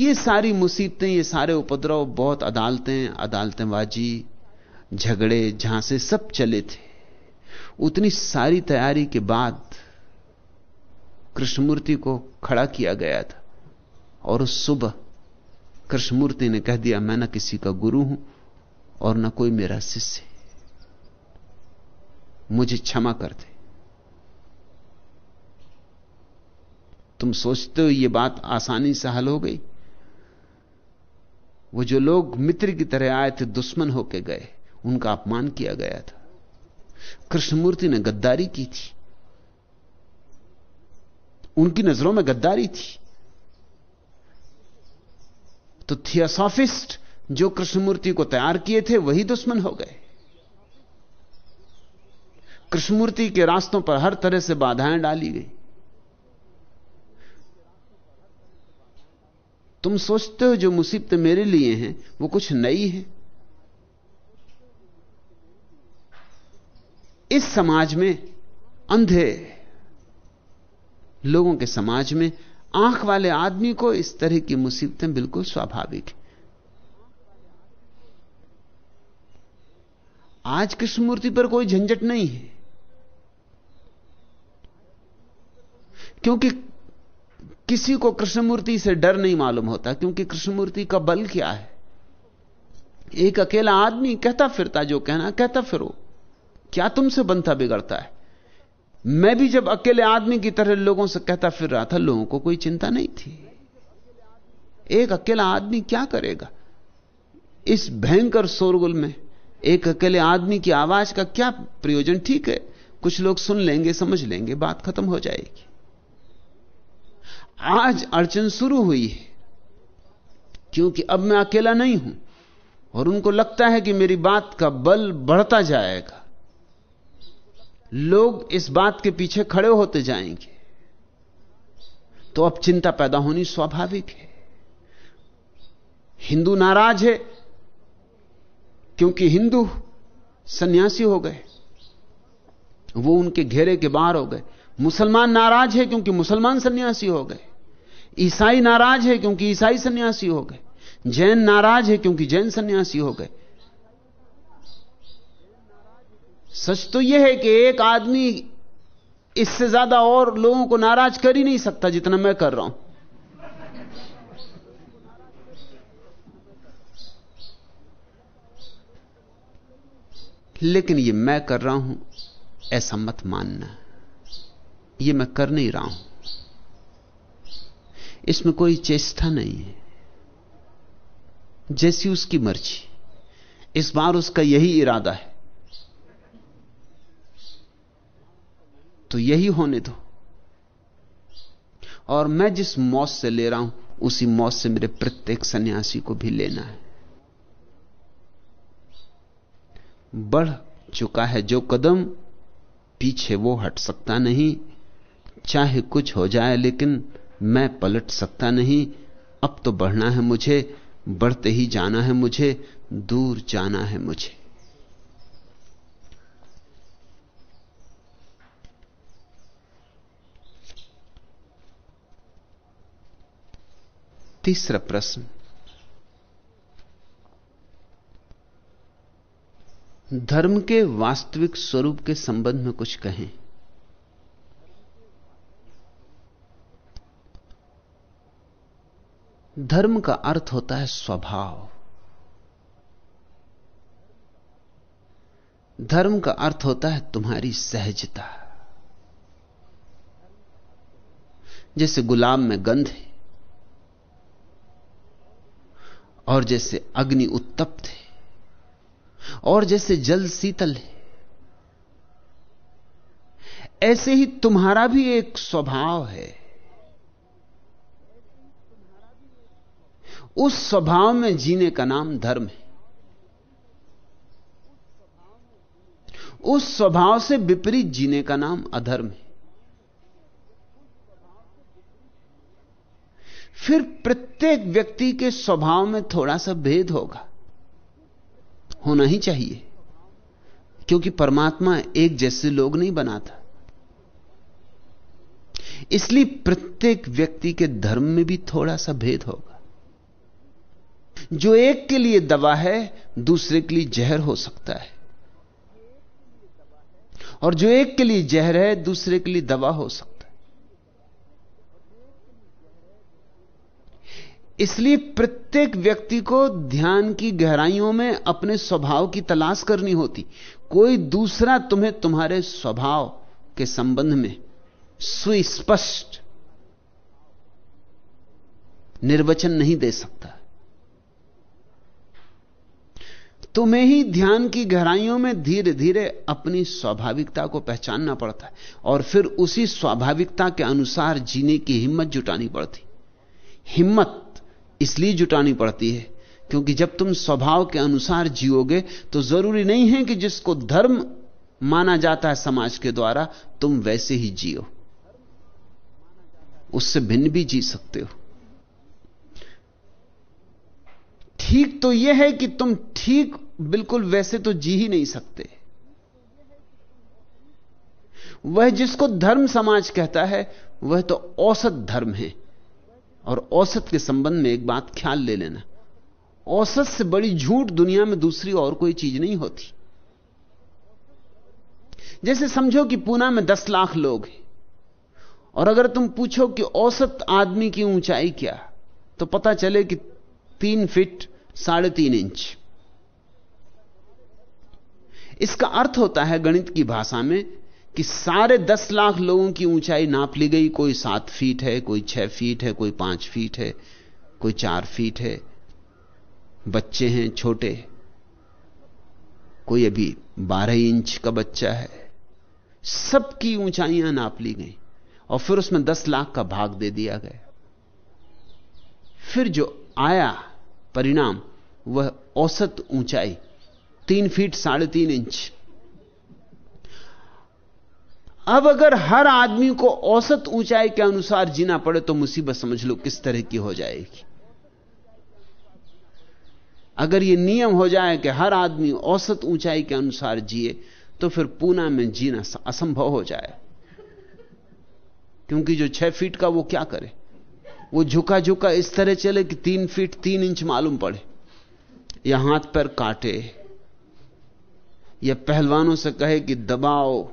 ये सारी मुसीबतें, ये सारे उपद्रव बहुत अदालतें, अदालतेंबाजी, झगड़े, झांसे सब चले थे। उतनी सारी तैयारी के बाद कृष्णमूर्ति को खड़ा किया गया था। और उस सुबह कृष्णमूर्ति ने कह दिया, मैं ना किसी का गुरु हूँ और ना कोई मेरा शिष्य मुझे क्षमा कर दे। तुम सोचते हो ये बात आसानी से हल हो गई? वो जो लोग मित्र की तरह आए थे, दुश्मन होके गए, उनका अपमान किया गया था। कृष्णमूर्ति ने गद्दारी की थी। उनकी नज़रों में गद्दारी थी। तो थियोसॉफिस्ट जो कृष्णमूर्ति को तैयार किए थे, वही दुश्मन हो गए। कृष्णमूर्ति के रास्तों पर हर तरह से बाधाएँ डाली गई। तुम सोचते हो जो मुसीबतें मेरे लिए हैं, वो कुछ नई है। इस समाज में, अंधे लोगों के समाज में, आँख वाले आदमी को इस तरह की मुसीबतें बिल्कुल स्वाभाविक है। आज कृष्णमूर्ति पर कोई झंझट नहीं है। क्योंकि किसी को कृष्णमूर्ति से डर नहीं मालूम होता, क्योंकि कृष्णमूर्ति का बल क्या है? एक अकेला आदमी कहता फिरता जो कहना, कहता फिरो, क्या तुमसे बनता बिगड़ता है? मैं भी जब अकेले आदमी की तरह लोगों से कहता फिर रहा था, लोगों को कोई चिंता नहीं थी। एक अकेला आदमी क्या करेगा? इस भयंकर शोरगुल में एक अकेले आदमी की आवाज़ का क्या प्रयोजन? ठीक है, कुछ लोग सुन लेंगे, समझ लेंगे, बात खत्म हो जाएगी। आज अड़चन शुरू हुई है, क्योंकि अब मैं अकेला नहीं हूँ, और उनको लगता है कि मेरी बात का बल बढ़ता जाएगा। लोग इस बात के पीछे खड़े होते जाएँगे। तो अब चिंता पैदा होनी स्वाभाविक है। हिंदू नाराज़ है, क्योंकि हिंदू सन्यासी हो गए। वो उनके घेरे के बाहर हो गए। मुसलमान नाराज़ है, क्योंकि मुसलमान सन्यासी हो गए। ईसाई नाराज़ है क्योंकि ईसाई सन्यासी हो गए। जैन नाराज़ है क्योंकि जैन सन्यासी हो गए। सच तो यह है कि एक आदमी इससे ज़्यादा और लोगों को नाराज़ कर ही नहीं सकता जितना मैं कर रहा हूँ। लेकिन यह मैं कर रहा हूँ, ऐसा मत मानना। यह मैं कर नहीं रहा हूँ। इसमें कोई चेष्टा नहीं है। जैसी उसकी मर्ज़ी। इस बार उसका यही इरादा है। तो यही होने दो। और मैं जिस मौत से ले रहा हूँ, उसी मौत से मेरे प्रत्येक सन्यासी को भी लेना है। बढ़ चुका है जो कदम, पीछे वो हट सकता नहीं। चाहे कुछ हो जाए, लेकिन मैं पलट सकता नहीं, अब तो बढ़ना है मुझे, बढ़ते ही जाना है मुझे, दूर जाना है मुझे। तीसरा प्रश्न। धर्म के वास्तविक स्वरूप के संबंध में कुछ कहें। धर्म का अर्थ होता है स्वभाव। धर्म का अर्थ होता है तुम्हारी सहजता। जैसे गुलाब में गंध है, और जैसे अग्नि उत्तप्त है, और जैसे जल शीतल है, ऐसे ही तुम्हारा भी एक स्वभाव है। उस स्वभाव में जीने का नाम धर्म है। उस स्वभाव से विपरीत जीने का नाम अधर्म है। फिर प्रत्येक व्यक्ति के स्वभाव में थोड़ा सा भेद होगा। होना ही चाहिए। क्योंकि परमात्मा एक जैसे लोग नहीं बनाता। इसलिए प्रत्येक व्यक्ति के धर्म में भी थोड़ा सा भेद होगा। जो एक के लिए दवा है, दूसरे के लिए जहर हो सकता है। और जो एक के लिए जहर है, दूसरे के लिए दवा हो सकता है। इसलिए प्रत्येक व्यक्ति को ध्यान की गहराइयों में अपने स्वभाव की तलाश करनी होती। कोई दूसरा तुम्हें तुम्हारे स्वभाव के संबंध में सुस्पष्ट निर्वचन नहीं दे सकता। तुम्हें ही ध्यान की गहराइयों में धीरे धीरे अपनी स्वाभाविकता को पहचानना पड़ता है। और फिर उसी स्वाभाविकता के अनुसार जीने की हिम्मत जुटानी पड़ती। हिम्मत इसलिए जुटानी पड़ती है, क्योंकि जब तुम स्वभाव के अनुसार जियोगे तो ज़रूरी नहीं है कि जिसको धर्म माना जाता है समाज के द्वारा, तुम वैसे ही जियो। उससे भिन्न भी जी सकते हो। ठीक तो यह है कि तुम ठीक बिल्कुल वैसे तो जी ही नहीं सकते। वह जिसको धर्म समाज कहता है, वह तो औसत धर्म है। और औसत के संबंध में एक बात ख्याल ले लेना। औसत से बड़ी झूठ दुनिया में दूसरी और कोई चीज़ नहीं होती। जैसे समझो कि पूना में दस लाख लोग हैं, और अगर तुम पूछो कि औसत आदमी की ऊंचाई क्या तो पता चले कि तीन फीट साढ़े तीन इंच। इसका अर्थ होता है गणित की भाषा में कि साढ़े दस लाख लोगों की ऊंचाई नाप ली गई। कोई सात फीट है, कोई छह फीट है, कोई पाँच फीट है, कोई चार फीट है। बच्चे हैं, छोटे। कोई अभी बारह इंच का बच्चा है। सबकी ऊंचाइयाँ नाप ली गई और फिर उसमें दस लाख का भाग दे दिया गया। फिर जो आया परिणाम, वह औसत ऊंचाई, तीन फीट साढ़े तीन इंच। अब अगर हर आदमी को औसत ऊंचाई के अनुसार जीना पड़े तो मुसीबत समझ लो किस तरह की हो जाएगी। अगर यह नियम हो जाए कि हर आदमी औसत ऊंचाई के अनुसार जिए तो फिर पूना में जीना असंभव हो जाए। क्योंकि जो छह फीट का वो क्या करे? वो झुका झुका इस तरह चले कि तीन फीट तीन इंच मालूम पड़े। या हाथ पैर काटे। या पहलवानों से कहे कि दबाओ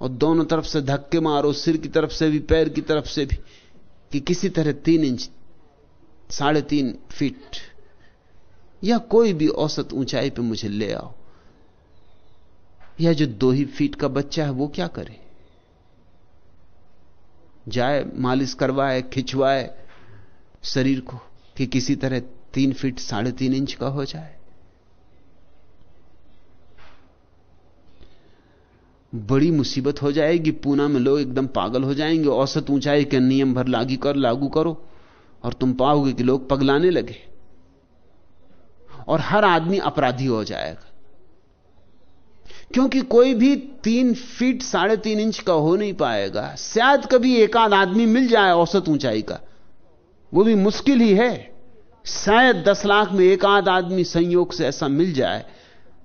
और दोनों तरफ़ से धक्के मारो, सिर की तरफ़ से भी, पैर की तरफ़ से भी, कि किसी तरह तीन इंच, साढ़े तीन फीट या कोई भी औसत ऊंचाई पे मुझे ले आओ। या जो दो ही फीट का बच्चा है, वो क्या करे? जाए, मालिश करवाए, खिंचवाए, शरीर को कि किसी तरह तीन फीट साढ़े तीन इंच का हो जाए। बड़ी मुसीबत हो जाएगी, पूना में लोग एकदम पागल हो जाएँगे, औसत ऊंचाई के नियम भर लागू कर, लागू करो, और तुम पाओगे कि लोग पगलाने लगे। और हर आदमी अपराधी हो जाएगा। क्योंकि कोई भी तीन फीट साढ़े तीन इंच का हो नहीं पाएगा। शायद कभी एक आध आदमी मिल जाए औसत ऊंचाई का। वो भी मुश्किल ही है। शायद दस लाख में एक आध आदमी संयोग से ऐसा मिल जाए,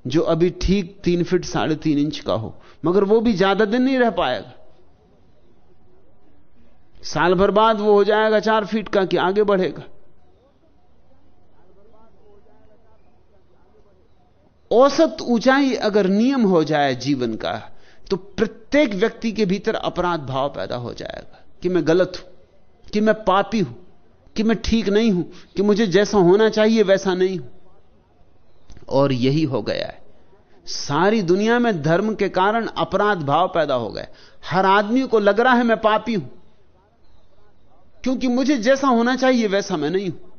जो अभी ठीक तीन फीट साढ़े तीन इंच का हो। मगर वो भी ज़्यादा दिन नहीं रह पाएगा। साल भर बाद वो हो जाएगा चार फीट का कि आगे बढ़ेगा। औसत ऊंचाई अगर नियम हो जाए जीवन का तो प्रत्येक व्यक्ति के भीतर अपराध भाव पैदा हो जाएगा। कि मैं गलत हूँ, कि मैं पापी हूँ, कि मैं ठीक नहीं हूँ, कि मुझे जैसा होना चाहिए वैसा नहीं हूँ। और यही हो गया है। सारी दुनिया में धर्म के कारण अपराध भाव पैदा हो गए। हर आदमी को लग रहा है मैं पापी हूँ, क्योंकि मुझे जैसा होना चाहिए वैसा मैं नहीं हूँ।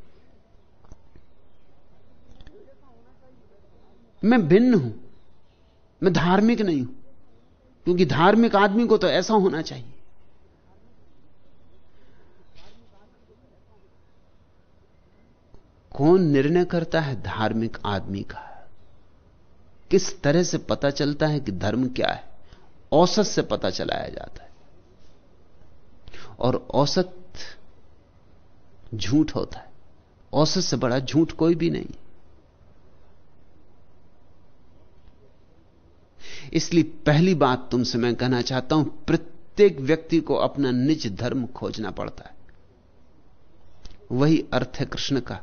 मैं भिन्न हूँ। मैं धार्मिक नहीं हूँ। क्योंकि धार्मिक आदमी को तो ऐसा होना चाहिए। कौन निर्णय करता है धार्मिक आदमी का? किस तरह से पता चलता है कि धर्म क्या है? औसत से पता चलाया जाता है। और औसत झूठ होता है। औसत से बड़ा झूठ कोई भी नहीं इसलिए पहली बात तुमसे मैं कहना चाहता हूँ, प्रत्येक व्यक्ति को अपना निज धर्म खोजना पड़ता है। वही अर्थ है कृष्ण का,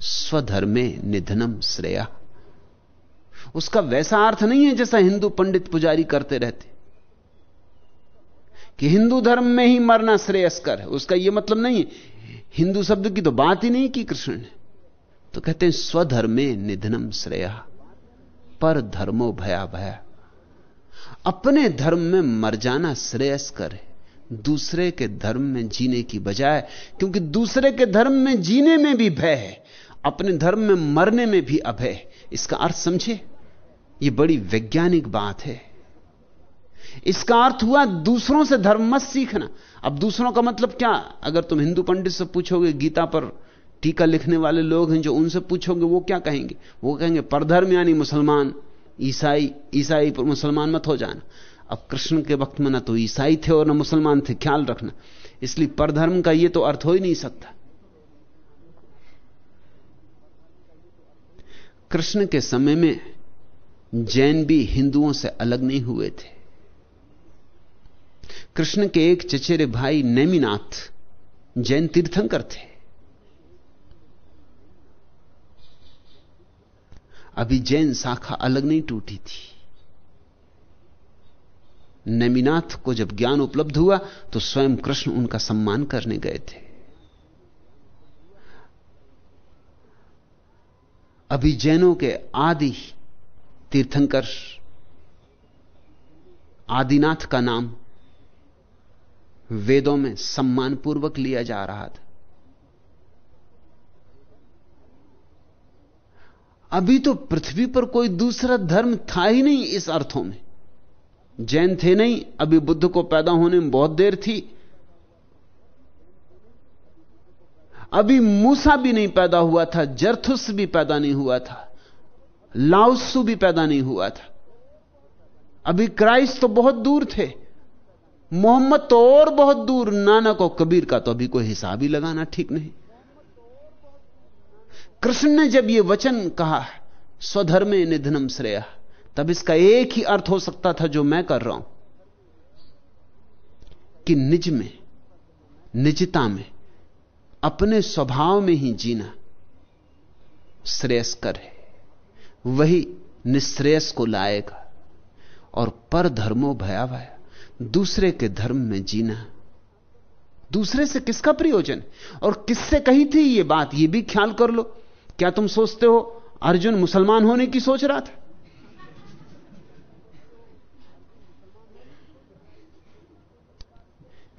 स्वधर्मे निधनम श्रेया। उसका वैसा अर्थ नहीं है जैसा हिंदू पंडित पुजारी करते रहते। कि हिंदू धर्म में ही मरना श्रेयस्कर है, उसका यह मतलब नहीं है। हिंदू शब्द की तो बात ही नहीं की कृष्ण ने। तो कहते हैं, स्वधर्मे निधनम श्रेया। पर धर्मो भया भया। अपने धर्म में मर जाना श्रेयस्कर है। दूसरे के धर्म में जीने की बजाय, क्योंकि दूसरे के धर्म में जीने में भी भय है, अपने धर्म में मरने में भी अभय इसका अर्थ समझे? यह बड़ी वैज्ञानिक बात है। इसका अर्थ हुआ दूसरों से धर्म मत सीखना। अब दूसरों का मतलब क्या? अगर तुम हिंदू पंडित से पूछोगे गीता पर टीका लिखने वाले लोग हैं जो उनसे पूछोगे, वो क्या कहेंगे? वो कहेंगे, परधर्म यानी मुसलमान। ईसाई ईसाई पर मुसलमान मत हो जाना। अब कृष्ण के वक्त में ना तो ईसाई थे और ना मुसलमान थे, ख्याल रखना। इसलिए परधर्म का ये तो अर्थ हो ही नहीं सकता। कृष्ण के समय में जैन भी हिंदुओं से अलग नहीं हुए थे। कृष्ण के एक चचेरे भाई नेमिनाथ जैन तीर्थंकर थे। अभी जैन शाखा अलग नहीं टूटी थी। नमीनाथ को जब ज्ञान उपलब्ध हुआ तो स्वयं कृष्ण उनका सम्मान करने गए थे। अभी जैनों के आदि तीर्थंकर, आदिनाथ का नाम वेदों में सम्मानपूर्वक लिया जा रहा था। अभी तो पृथ्वी पर कोई दूसरा धर्म था ही नहीं इस अर्थों में। जैन थे नहीं, अभी बुद्ध को पैदा होने में बहुत देर थी। अभी मूसा भी नहीं पैदा हुआ था, जरथुस भी पैदा नहीं हुआ था लाउसु भी पैदा नहीं हुआ था। अभी क्राइस्ट तो बहुत दूर थे, मोहम्मद तो और बहुत दूर नानक और कबीर का तो अभी कोई हिसाब ही लगाना ठीक नहीं। कृष्ण ने जब यह वचन कहा, स्वधर्मे निधनम श्रेया तब इसका एक ही अर्थ हो सकता था जो मैं कर रहा हूँ। कि निज में, निजता में, अपने स्वभाव में ही जीना श्रेयस्कर है। वही निश्रेयस को लाएगा और पर धर्मो भया भयावह, दूसरे के धर्म में जीना। दूसरे से किसका प्रयोजन? और किससे कही थी यह बात? यह भी ख्याल कर लो। क्या तुम सोचते हो अर्जुन मुसलमान होने की सोच रहा था?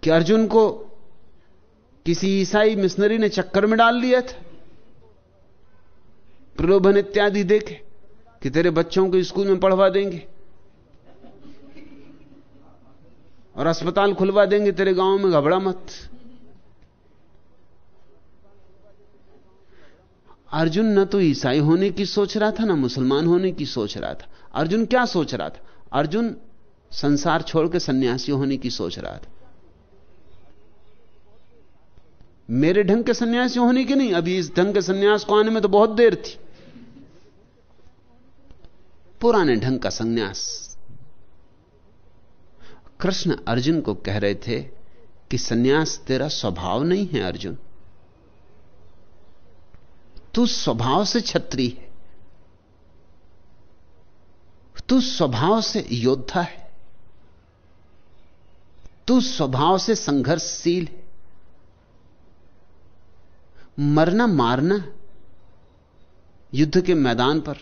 कि अर्जुन को किसी ईसाई मिशनरी ने चक्कर में डाल लिया था? प्रलोभन इत्यादि देखे कि तेरे बच्चों को स्कूल में पढ़वा देंगे और अस्पताल खुलवा देंगे, तेरे गाँव में घबरा मत। अर्जुन न तो ईसाई होने की सोच रहा था, ना मुसलमान होने की सोच रहा था। अर्जुन क्या सोच रहा था? अर्जुन संसार छोड़ के सन्यासी होने की सोच रहा था। मेरे ढंग के सन्यासी होने की नहीं, अभी इस ढंग के सन्यास को आने में तो बहुत देर थी। पुराने ढंग का सन्यास। कृष्ण अर्जुन को कह रहे थे कि सन्यास तेरा स्वभाव नहीं है, अर्जुन। तू स्वभाव से छत्री है। तू स्वभाव से योद्धा है। तू स्वभाव से संघर्षशील है। मरना मारना, युद्ध के मैदान पर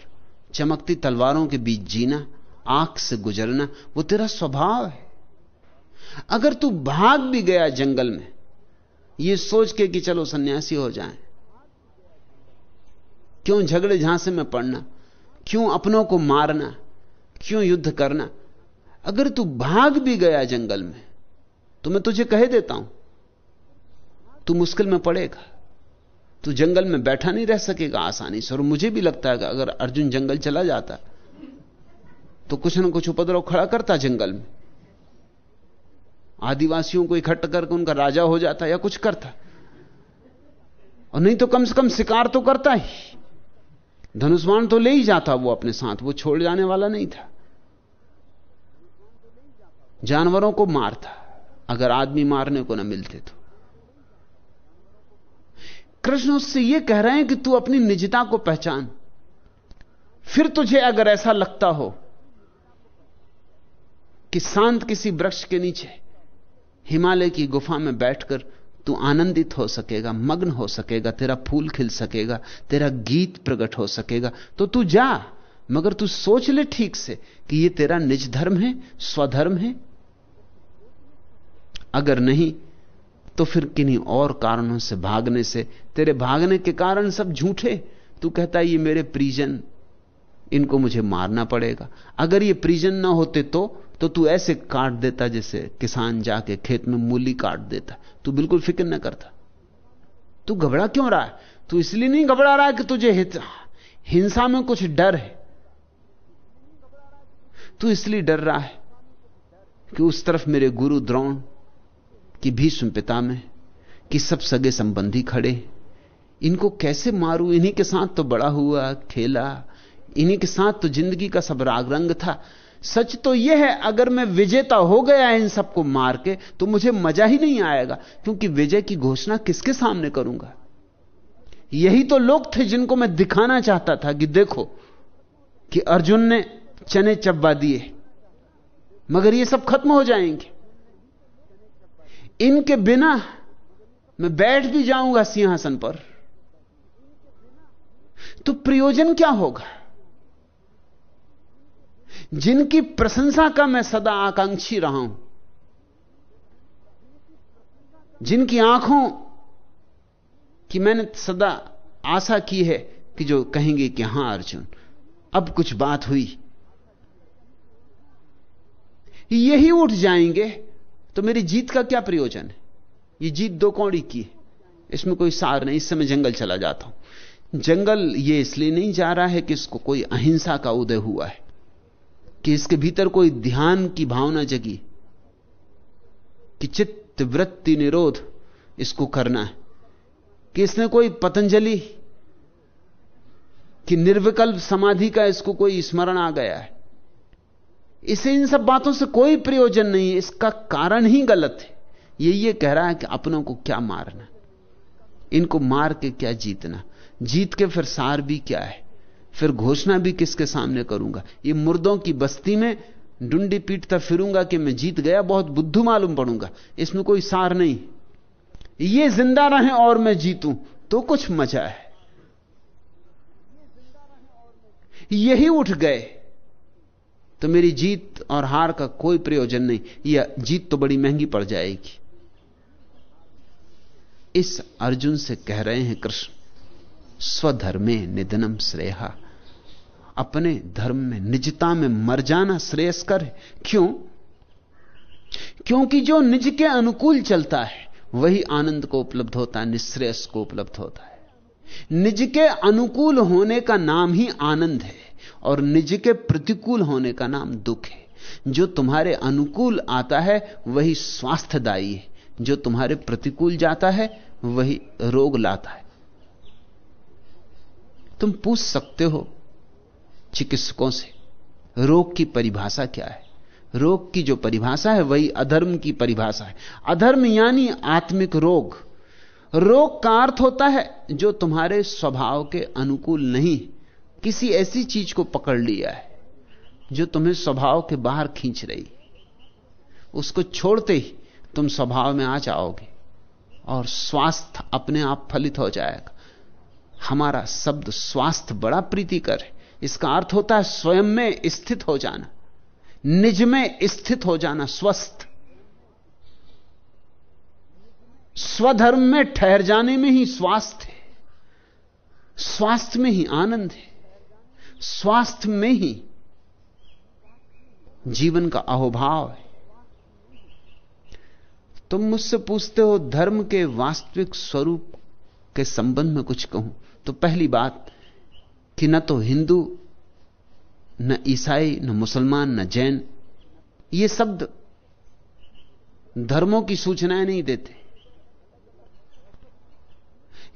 चमकती तलवारों के बीच जीना आँख से गुजरना, वो तेरा स्वभाव है। अगर तू भाग भी गया जंगल में, ये सोच के कि चलो सन्यासी हो जाए क्यों झगड़े झांसे में पड़ना क्यों अपनों को मारना? क्यों युद्ध करना? अगर तू भाग भी गया जंगल में तो मैं तुझे कह देता हूँ, तू मुश्किल में पड़ेगा। तू जंगल में बैठा नहीं रह सकेगा आसानी से, और मुझे भी लगता है कि अगर अर्जुन जंगल चला जाता तो कुछ ना कुछ उपद्रव खड़ा करता जंगल में। आदिवासियों को इकट्ठा करके उनका राजा हो जाता या कुछ करता। और नहीं तो कम से कम शिकार तो करता ही। धनुष्वाण तो ले ही जाता वो अपने साथ, वो छोड़ जाने वाला नहीं था। जानवरों को मारता अगर आदमी मारने को ना मिलते तो। कृष्ण उससे यह कह रहे हैं कि तू अपनी निजता को पहचान। फिर तुझे अगर ऐसा लगता हो कि शांत किसी वृक्ष के नीचे हिमालय की गुफा में बैठकर तू आनंदित हो सकेगा, मग्न हो सकेगा, तेरा फूल खिल सकेगा, तेरा गीत प्रकट हो सकेगा। तो तू जा, मगर तू सोच ले ठीक से कि यह तेरा निज धर्म है, स्वधर्म है। अगर नहीं तो फिर किन्हीं और कारणों से भागने से, तेरे भागने के कारण सब झूठे। तू कहता ये मेरे परिजन इनको मुझे मारना पड़ेगा। अगर ये परिजन ना होते तो तो तू ऐसे काट देता जैसे किसान जाके खेत में मूली काट देता। तू बिल्कुल फ़िक्र ना करता। तू घबरा क्यों रहा है? तू इसलिए नहीं घबरा रहा है कि तुझे हिंसा में कुछ डर है? तू इसलिए डर रहा है कि उस तरफ़ मेरे गुरु द्रोण की भीष्म पिता में, कि सब सगे संबंधी खड़े, इनको कैसे मारूं? इन्हीं के साथ तो बड़ा हुआ, खेला, इन्हीं के साथ तो ज़िंदगी का सब राग रंग था। सच तो यह है, अगर मैं विजेता हो गया इन सबको मार के तो मुझे मज़ा ही नहीं आएगा, क्योंकि विजय की घोषणा किसके सामने करूँगा? यही तो लोग थे जिनको मैं दिखाना चाहता था कि देखो कि अर्जुन ने चने चब्बा दिए, मगर ये सब खत्म हो जाएँगे। इनके बिना मैं बैठ भी जाऊँगा सिंहासन पर। तो प्रयोजन क्या होगा? जिनकी प्रशंसा का मैं सदा आकांक्षी रहा हूँ। जिनकी आँखों की मैंने सदा आशा की है कि जो कहेंगे कि हाँ अर्जुन, अब कुछ बात हुई। यही उठ जाएँगे तो मेरी जीत का क्या प्रयोजन है? ये जीत दो कौड़ी की है। इसमें कोई सार नहीं, इससे मैं जंगल चला जाता हूँ। जंगल ये इसलिए नहीं जा रहा है कि इसको कोई अहिंसा का उदय हुआ है। कि इसके भीतर कोई ध्यान की भावना जगी कि चित्त वृत्ति निरोध इसको करना है, कि इसने कोई पतंजलि, कि निर्विकल्प समाधि का इसको कोई स्मरण आ गया है। इसे इन सब बातों से कोई प्रयोजन नहीं है, इसका कारण ही गलत है। ये ये कह रहा है कि अपनों को क्या मारना, इनको मार के क्या जीतना, जीत के फिर सार भी क्या है? फिर घोषणा भी किसके सामने करूँगा? ये मुर्दों की बस्ती में डुंडी पीटता फिरूँगा कि मैं जीत गया, बहुत बुद्धू मालूम पड़ूँगा। इसमें कोई सार नहीं। ये ज़िंदा रहे और मैं जीतूं तो कुछ मज़ा है। यही उठ गए तो मेरी जीत और हार का कोई प्रयोजन नहीं। यह जीत तो बड़ी महँगी पड़ जाएगी। इस अर्जुन से कह रहे हैं कृष्ण, स्वधर्मे निधनम श्रेहा अपने धर्म में, निजता में मर जाना श्रेयस्कर है। क्यों? क्योंकि जो निज के अनुकूल चलता है, वही आनंद को उपलब्ध होता है, निश्रेयस को उपलब्ध होता है। निज के अनुकूल होने का नाम ही आनंद है, और निज के प्रतिकूल होने का नाम दुख है। जो तुम्हारे अनुकूल आता है, वही स्वास्थ्यदायी है। जो तुम्हारे प्रतिकूल जाता है, वही रोग लाता है। तुम पूछ सकते हो चिकित्सकों से। रोग की परिभाषा क्या है? रोग की जो परिभाषा है, वही अधर्म की परिभाषा है। अधर्म यानी आत्मिक रोग। रोग का अर्थ होता है जो तुम्हारे स्वभाव के अनुकूल नहीं, किसी ऐसी चीज़ को पकड़ लिया है, जो तुम्हें स्वभाव के बाहर खींच रही। उसको छोड़ते ही तुम स्वभाव में आ जाओगे और स्वास्थ्य अपने आप फलित हो जाएगा। हमारा शब्द स्वास्थ्य बड़ा प्रीतिकर है। इसका अर्थ होता है स्वयं में स्थित हो जाना, निज में स्थित हो जाना, स्वस्थ। स्वधर्म में ठहर जाने में ही स्वास्थ्य है, स्वास्थ्य में ही आनंद है, स्वास्थ्य में ही जीवन का अहोभाव है। तुम मुझसे पूछते हो धर्म के वास्तविक स्वरूप के संबंध में कुछ कहूँ तो पहली बात कि न तो हिंदू, न ईसाई, न मुसलमान, न जैन, ये शब्द धर्मों की सूचनाएँ नहीं देते।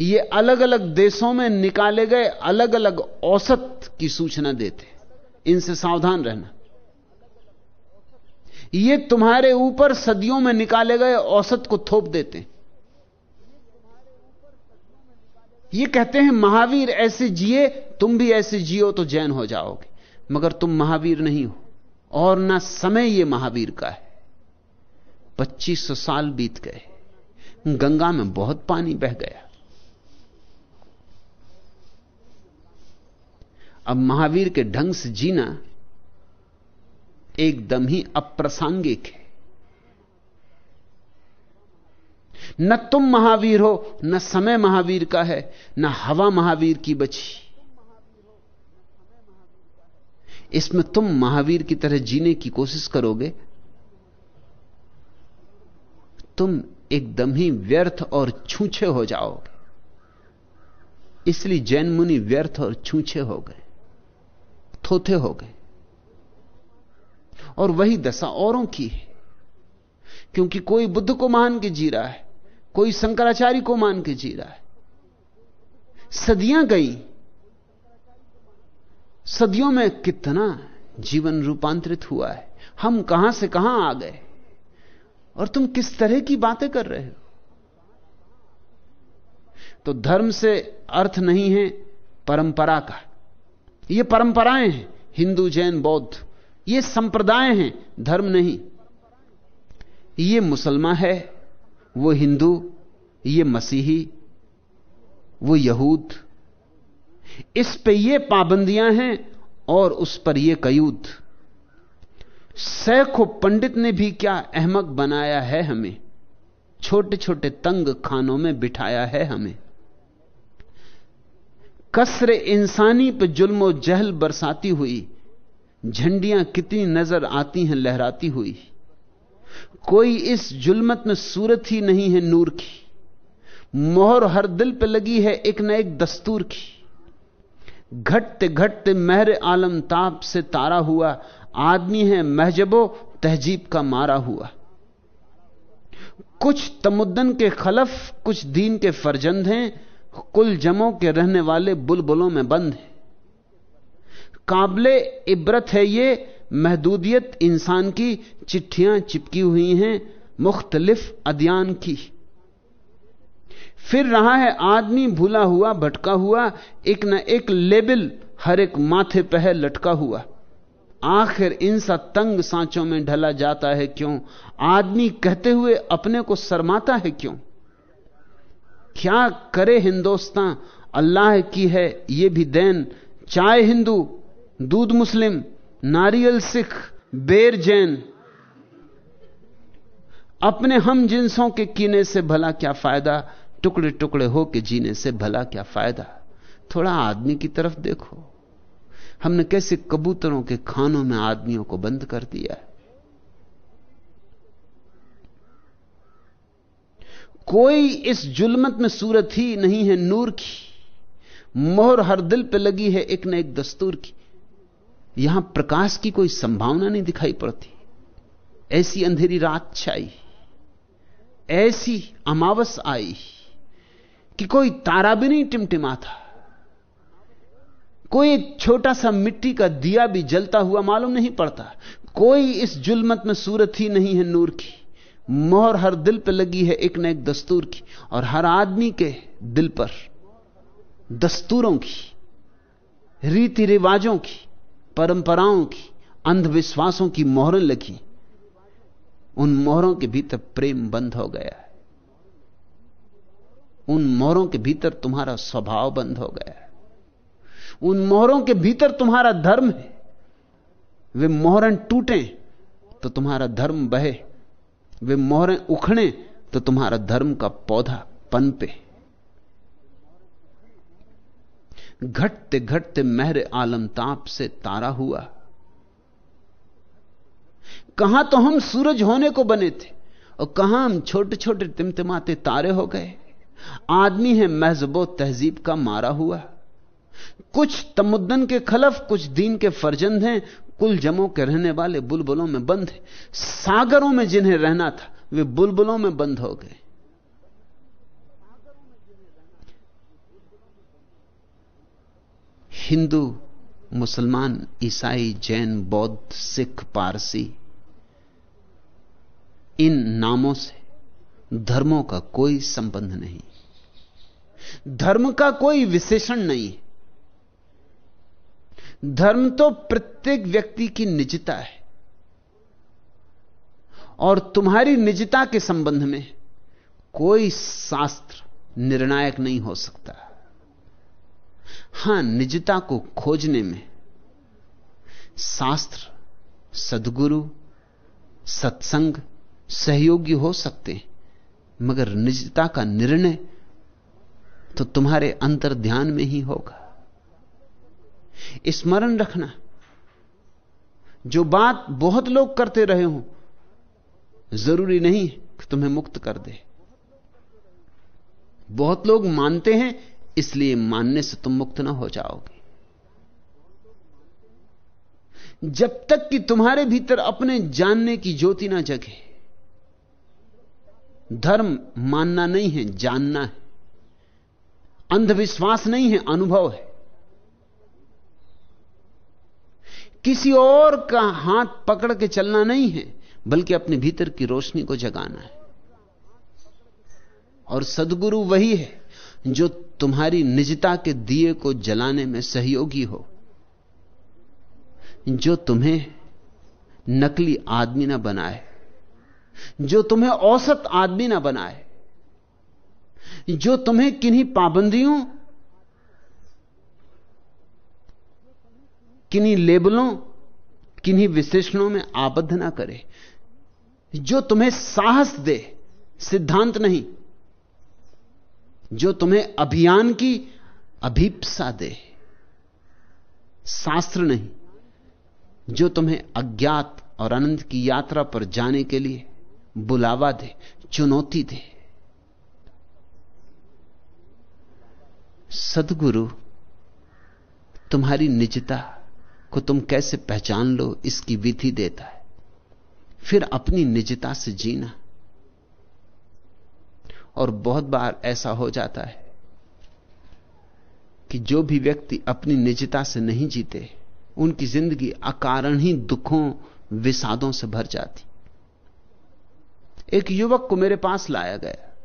ये अलग अलग देशों में निकाले गए अलग अलग औसत की सूचना देते। इनसे सावधान रहना। ये तुम्हारे ऊपर सदियों में निकाले गए औसत को थोप देते। ये कहते हैं, महावीर ऐसे जिए, तुम भी ऐसे जियो तो जैन हो जाओगे। मगर तुम महावीर नहीं हो, और ना समय ये महावीर का है। 2500 साल बीत गए, गंगा में बहुत पानी बह गया। अब महावीर के ढंग से जीना एकदम ही अप्रासंगिक है। न तुम महावीर हो, न समय महावीर का है, न हवा महावीर की बची। इसमें तुम महावीर की तरह जीने की कोशिश करोगे? तुम एकदम ही व्यर्थ और छूछे हो जाओगे। इसलिए जैन मुनि व्यर्थ और छूछे हो गए, थोथे हो गए। और वही दशा औरों की है, क्योंकि कोई बुद्ध को मान के जी रहा है। कोई शंकराचार्य को मान के जी रहा है। सदियाँ गई। सदियों में कितना जीवन रूपांतरित हुआ है। हम कहाँ से कहाँ आ गए? और तुम किस तरह की बातें कर रहे हो? तो धर्म से अर्थ नहीं है परंपरा का। ये परंपराएँ हैं, हिंदू, जैन, बौद्ध। ये संप्रदाय हैं, धर्म नहीं। ये मुसलमान है। वो हिंदू, ये मसीही, वो यहूद। इस पे ये पाबंदियाँ हैं और उस पर ये कयूद। सैखों पंडित ने भी क्या अहमक बनाया है हमें? छोटे छोटे तंग खानों में बिठाया है हमें। कसरे इंसानी पे जुल्मो जहल बरसाती हुई, झंडियाँ कितनी नज़र आती हैं, लहराती हुई। कोई इस जुलमत में सूरत ही नहीं है नूर की। मोहर हर दिल पे लगी है एक न एक दस्तूर की। घटते घटते महर आलम ताप से तारा हुआ। आदमी है महजबो, तहजीब का मारा हुआ। कुछ तमुद्दन के खलफ, कुछ दीन के फरजंद हैं। कुल जमों के रहने वाले बुलबुलों में बंद हैं। काबले इबरत है ये महदूदियत इंसान की चिट्ठियाँ चिपकी हुई हैं मुख्तलिफ़ अद्यान की। फिर रहा है आदमी भूला हुआ, भटका हुआ, एक न एक लेबल हर एक माथे पह लटका हुआ। आखिर इन सा तंग सांचों में ढला जाता है क्यों? आदमी कहते हुए अपने को शर्माता है क्यों? क्या करे हिंदुस्तान? अल्लाह की है ये भी देन। चाय हिंदू, दूध मुस्लिम नारियल सिख, बेर जैन, अपने हम जिनसों के कीने से भला क्या फ़ायदा? टुकड़े टुकड़े होके जीने से भला क्या फ़ायदा? थोड़ा आदमी की तरफ़ देखो। हमने कैसे कबूतरों के खानों में आदमियों को बंद कर दिया है? कोई इस जुलमत में सूरत ही नहीं है नूर की। मोहर हर दिल पे लगी है एक न एक दस्तूर की। यहाँ प्रकाश की कोई संभावना नहीं दिखाई पड़ती। ऐसी अंधेरी रात छाई, ऐसी अमावस आई कि कोई तारा भी नहीं टिमटिमा था कोई एक छोटा सा मिट्टी का दिया भी जलता हुआ मालूम नहीं पड़ता। कोई इस जुलमत में सूरत ही नहीं है नूर की। मोहर हर दिल पर लगी है एक न एक दस्तूर की। और हर आदमी के दिल पर दस्तूरों की रीति रिवाजों की परंपराओं की, अंधविश्वासों की मोहरें लगी। उन मोहरों के भीतर प्रेम बंद हो गया है। उन मोहरों के भीतर तुम्हारा स्वभाव बंद हो गया है। उन मोहरों के भीतर तुम्हारा धर्म है। वे मोहरें टूटे तो तुम्हारा धर्म बहे। वे मोहरें उखड़े तो तुम्हारा धर्म का पौधा पनपे। घटते घटते महर आलम ताप से तारा हुआ। कहाँ तो हम सूरज होने को बने थे और कहाँ हम छोटे छोटे तिमतिमाते तारे हो गए। आदमी है महजबो तहजीब का मारा हुआ। कुछ तमुद्दन के खलफ, कुछ दीन के फर्जंद हैं। कुल जमों के रहने वाले बुलबुलों में बंद है। सागरों में जिन्हें रहना था, वे बुलबुलों में बंद हो गए। हिंदू, मुसलमान, ईसाई, जैन, बौद्ध, सिख, पारसी, इन नामों से धर्मों का कोई संबंध नहीं। धर्म का कोई विशेषण नहीं धर्म तो प्रत्येक व्यक्ति की निजता है और तुम्हारी निजता के संबंध में कोई शास्त्र निर्णायक नहीं हो सकता। हाँ, निजता को खोजने में शास्त्र, सदगुरु, सत्संग सहयोगी हो सकते हैं, मगर निजता का निर्णय तो तुम्हारे अंतर ध्यान में ही होगा। स्मरण रखना, जो बात बहुत लोग करते रहे हो, ज़रूरी नहीं कि तुम्हें मुक्त कर दे। बहुत लोग मानते हैं इसलिए मानने से तुम मुक्त ना हो जाओगे। जब तक कि तुम्हारे भीतर अपने जानने की ज्योति ना जगे, धर्म मानना नहीं है, जानना है। अंधविश्वास नहीं है, अनुभव है। किसी और का हाथ पकड़ के चलना नहीं है, बल्कि अपने भीतर की रोशनी को जगाना है। और सदगुरु वही है जो तुम्हारी निजता के दिए को जलाने में सहयोगी हो, जो तुम्हें नकली आदमी ना बनाए, जो तुम्हें औसत आदमी ना बनाए, जो तुम्हें किन्हीं पाबंदियों, किन्हीं लेबलों, किन्हीं विशेषणों में आबद्ध ना करे, जो तुम्हें साहस दे, सिद्धांत नहीं जो तुम्हें अभियान की अभीपसा दे। शास्त्र नहीं, जो तुम्हें अज्ञात और आनंद की यात्रा पर जाने के लिए बुलावा दे, चुनौती दे। सदगुरु, तुम्हारी निजता को तुम कैसे पहचान लो, इसकी विधि देता है। फिर अपनी निजता से जीना। और बहुत बार ऐसा हो जाता है कि जो भी व्यक्ति अपनी निजता से नहीं जीते, उनकी ज़िंदगी अकारण ही दुखों, विषादों से भर जाती। एक युवक को मेरे पास लाया गया।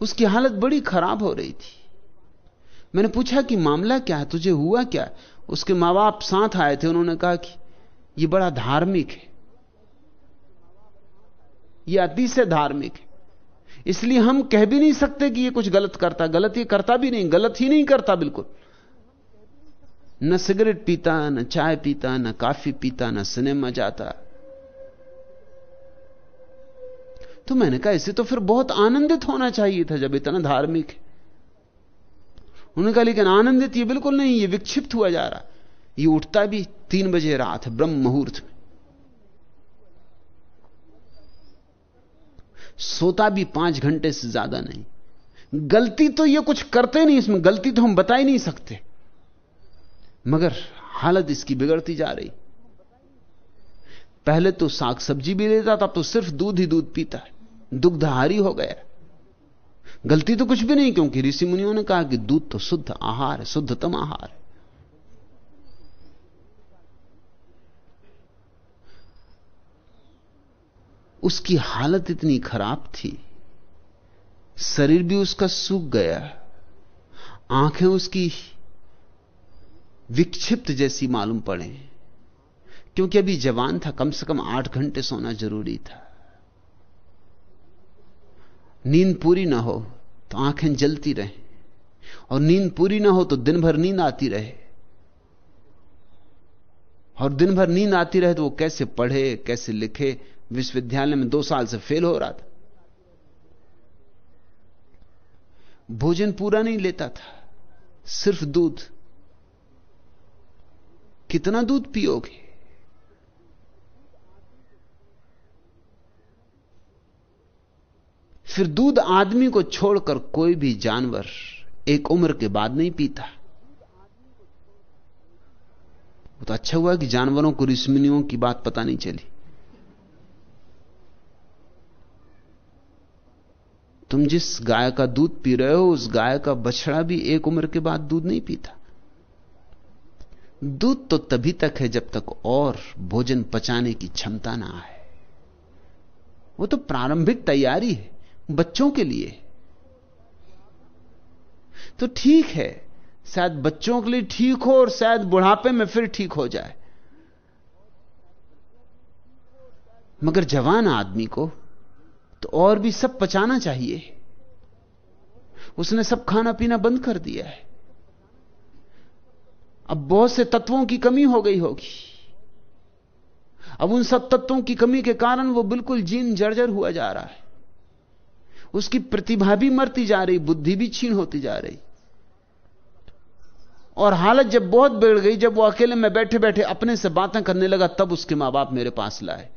उसकी हालत बड़ी खराब हो रही थी। मैंने पूछा कि मामला क्या है, तुझे हुआ क्या? उसके माँ बाप साथ आए थे, उन्होंने कहा कि यह बड़ा धार्मिक है। यह अति से धार्मिक है। इसलिए हम कह भी नहीं सकते कि यह कुछ गलत करता, गलत ये करता भी नहीं, गलत ही नहीं करता बिल्कुल। न सिगरेट पीता, न चाय पीता, न काफ़ी पीता, न सिनेमा जाता। तो मैंने कहा, इसे तो फिर बहुत आनंदित होना चाहिए था जब इतना धार्मिक है। उन्होंने कहा, लेकिन आनंदित ये बिल्कुल नहीं, ये विक्षिप्त हुआ जा रहा। ये उठता भी तीन बजे रात, ब्रह्म मुहूर्त में। सोता भी पाँच घंटे से ज़्यादा नहीं। गलती तो ये कुछ करते नहीं, इसमें गलती तो हम बता ही नहीं सकते। मगर हालत इसकी बिगड़ती जा रही। पहले तो साग सब्ज़ी भी लेता था तो सिर्फ़ दूध ही दूध पीता है। दुग्धहारी हो गया गलती तो कुछ भी नहीं, क्योंकि ऋषि मुनियों ने कहा कि दूध तो शुद्ध आहार है, शुद्धतम आहार है। उसकी हालत इतनी खराब थी। शरीर भी उसका सूख गया। आँखें उसकी विक्षिप्त जैसी मालूम पड़े। क्योंकि अभी जवान था, कम से कम आठ घंटे सोना ज़रूरी था। नींद पूरी ना हो तो आँखें जलती रहे। और नींद पूरी ना हो तो दिन भर नींद आती रहे। और दिन भर नींद आती रहे तो वो कैसे पढ़े, कैसे लिखे विश्वविद्यालय में दो साल से फेल हो रहा था। भोजन पूरा नहीं लेता था। सिर्फ़ दूध। कितना दूध पियोगे? फिर दूध आदमी को छोड़कर कोई भी जानवर एक उम्र के बाद नहीं पीता। तो अच्छा हुआ कि जानवरों को ऋषिमुनियों की बात पता नहीं चली। तुम जिस गाय का दूध पी रहे हो, उस गाय का बछड़ा भी एक उम्र के बाद दूध नहीं पीता। दूध तो तभी तक है जब तक और भोजन पचाने की क्षमता ना आए। वो तो प्रारंभिक तैयारी है, बच्चों के लिए। तो ठीक है, शायद बच्चों के लिए ठीक हो और शायद बुढ़ापे में फिर ठीक हो जाए। मगर जवान आदमी को तो और भी सब पचाना चाहिए। उसने सब खाना पीना बंद कर दिया है। अब बहुत से तत्वों की कमी हो गई होगी। अब उन सब तत्वों की कमी के कारण वो बिल्कुल जीन जर्जर हुआ जा रहा है। उसकी प्रतिभा भी मरती जा रही, बुद्धि भी छीन होती जा रही। और हालत जब बहुत बिगड़ गई, जब वो अकेले में बैठे बैठे अपने से बातें करने लगा, तब उसके माँ बाप मेरे पास लाए।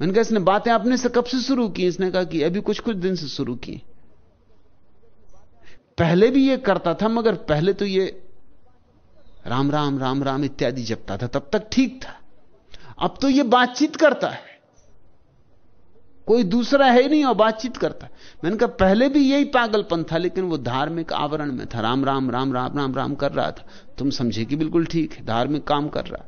मैंने कहा, इसने बातें अपने से कब से शुरू की? इसने कहा कि अभी कुछ कुछ दिन से शुरू की। पहले भी ये करता था, मगर पहले तो ये राम राम राम राम इत्यादि जपता था, तब तक ठीक था। अब तो ये बातचीत करता है। कोई दूसरा है नहीं और बातचीत करता मैंने कहा, पहले भी यही पागलपन था, लेकिन वो धार्मिक आवरण में था। राम राम राम राम राम राम कर रहा था। तुम समझे कि बिल्कुल ठीक है, धार्मिक काम कर रहा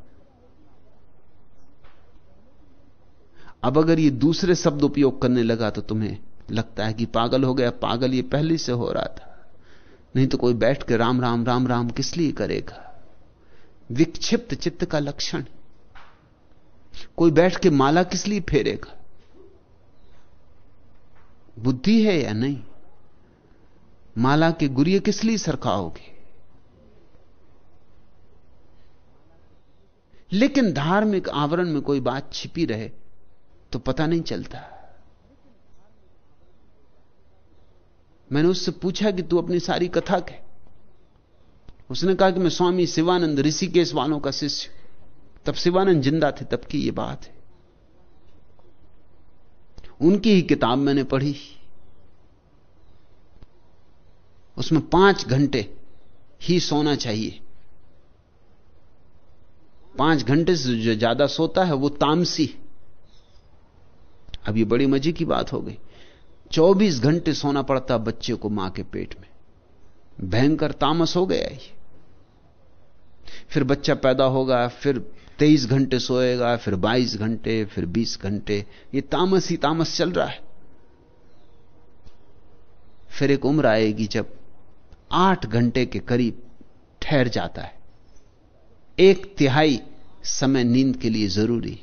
अब अगर ये दूसरे शब्द उपयोग करने लगा तो तुम्हें लगता है कि पागल हो गया, पागल ये पहले से हो रहा था। नहीं तो कोई बैठ के राम राम राम राम किस लिए करेगा? विक्षिप्त चित्त का लक्षण। कोई बैठ के माला किस लिए फेरेगा? बुद्धि है या नहीं? माला के गुरिये किस लिए सरकाओगे? लेकिन धार्मिक आवरण में कोई बात छिपी रहे तो पता नहीं चलता। मैंने उससे पूछा कि तू अपनी सारी कथा कह। उसने कहा कि मैं स्वामी शिवानंद ऋषिकेश वालों का शिष्य तब शिवानंद ज़िंदा थे, तब की यह बात है। उनकी ही किताब मैंने पढ़ी। उसमें पाँच घंटे ही सोना चाहिए। पाँच घंटे से जो ज़्यादा सोता है, वो तामसी। अब ये बड़ी मज़े की बात हो गई। चौबीस घंटे सोना पड़ता बच्चे को माँ के पेट में। भयंकर तामस हो गया ये। फिर बच्चा पैदा होगा, फिर तेईस घंटे सोएगा, फिर बाईस घंटे, फिर बीस घंटे। ये तामस ही तामस चल रहा है। फिर एक उम्र आएगी जब आठ घंटे के करीब ठहर जाता है। एक तिहाई समय नींद के लिए ज़रूरी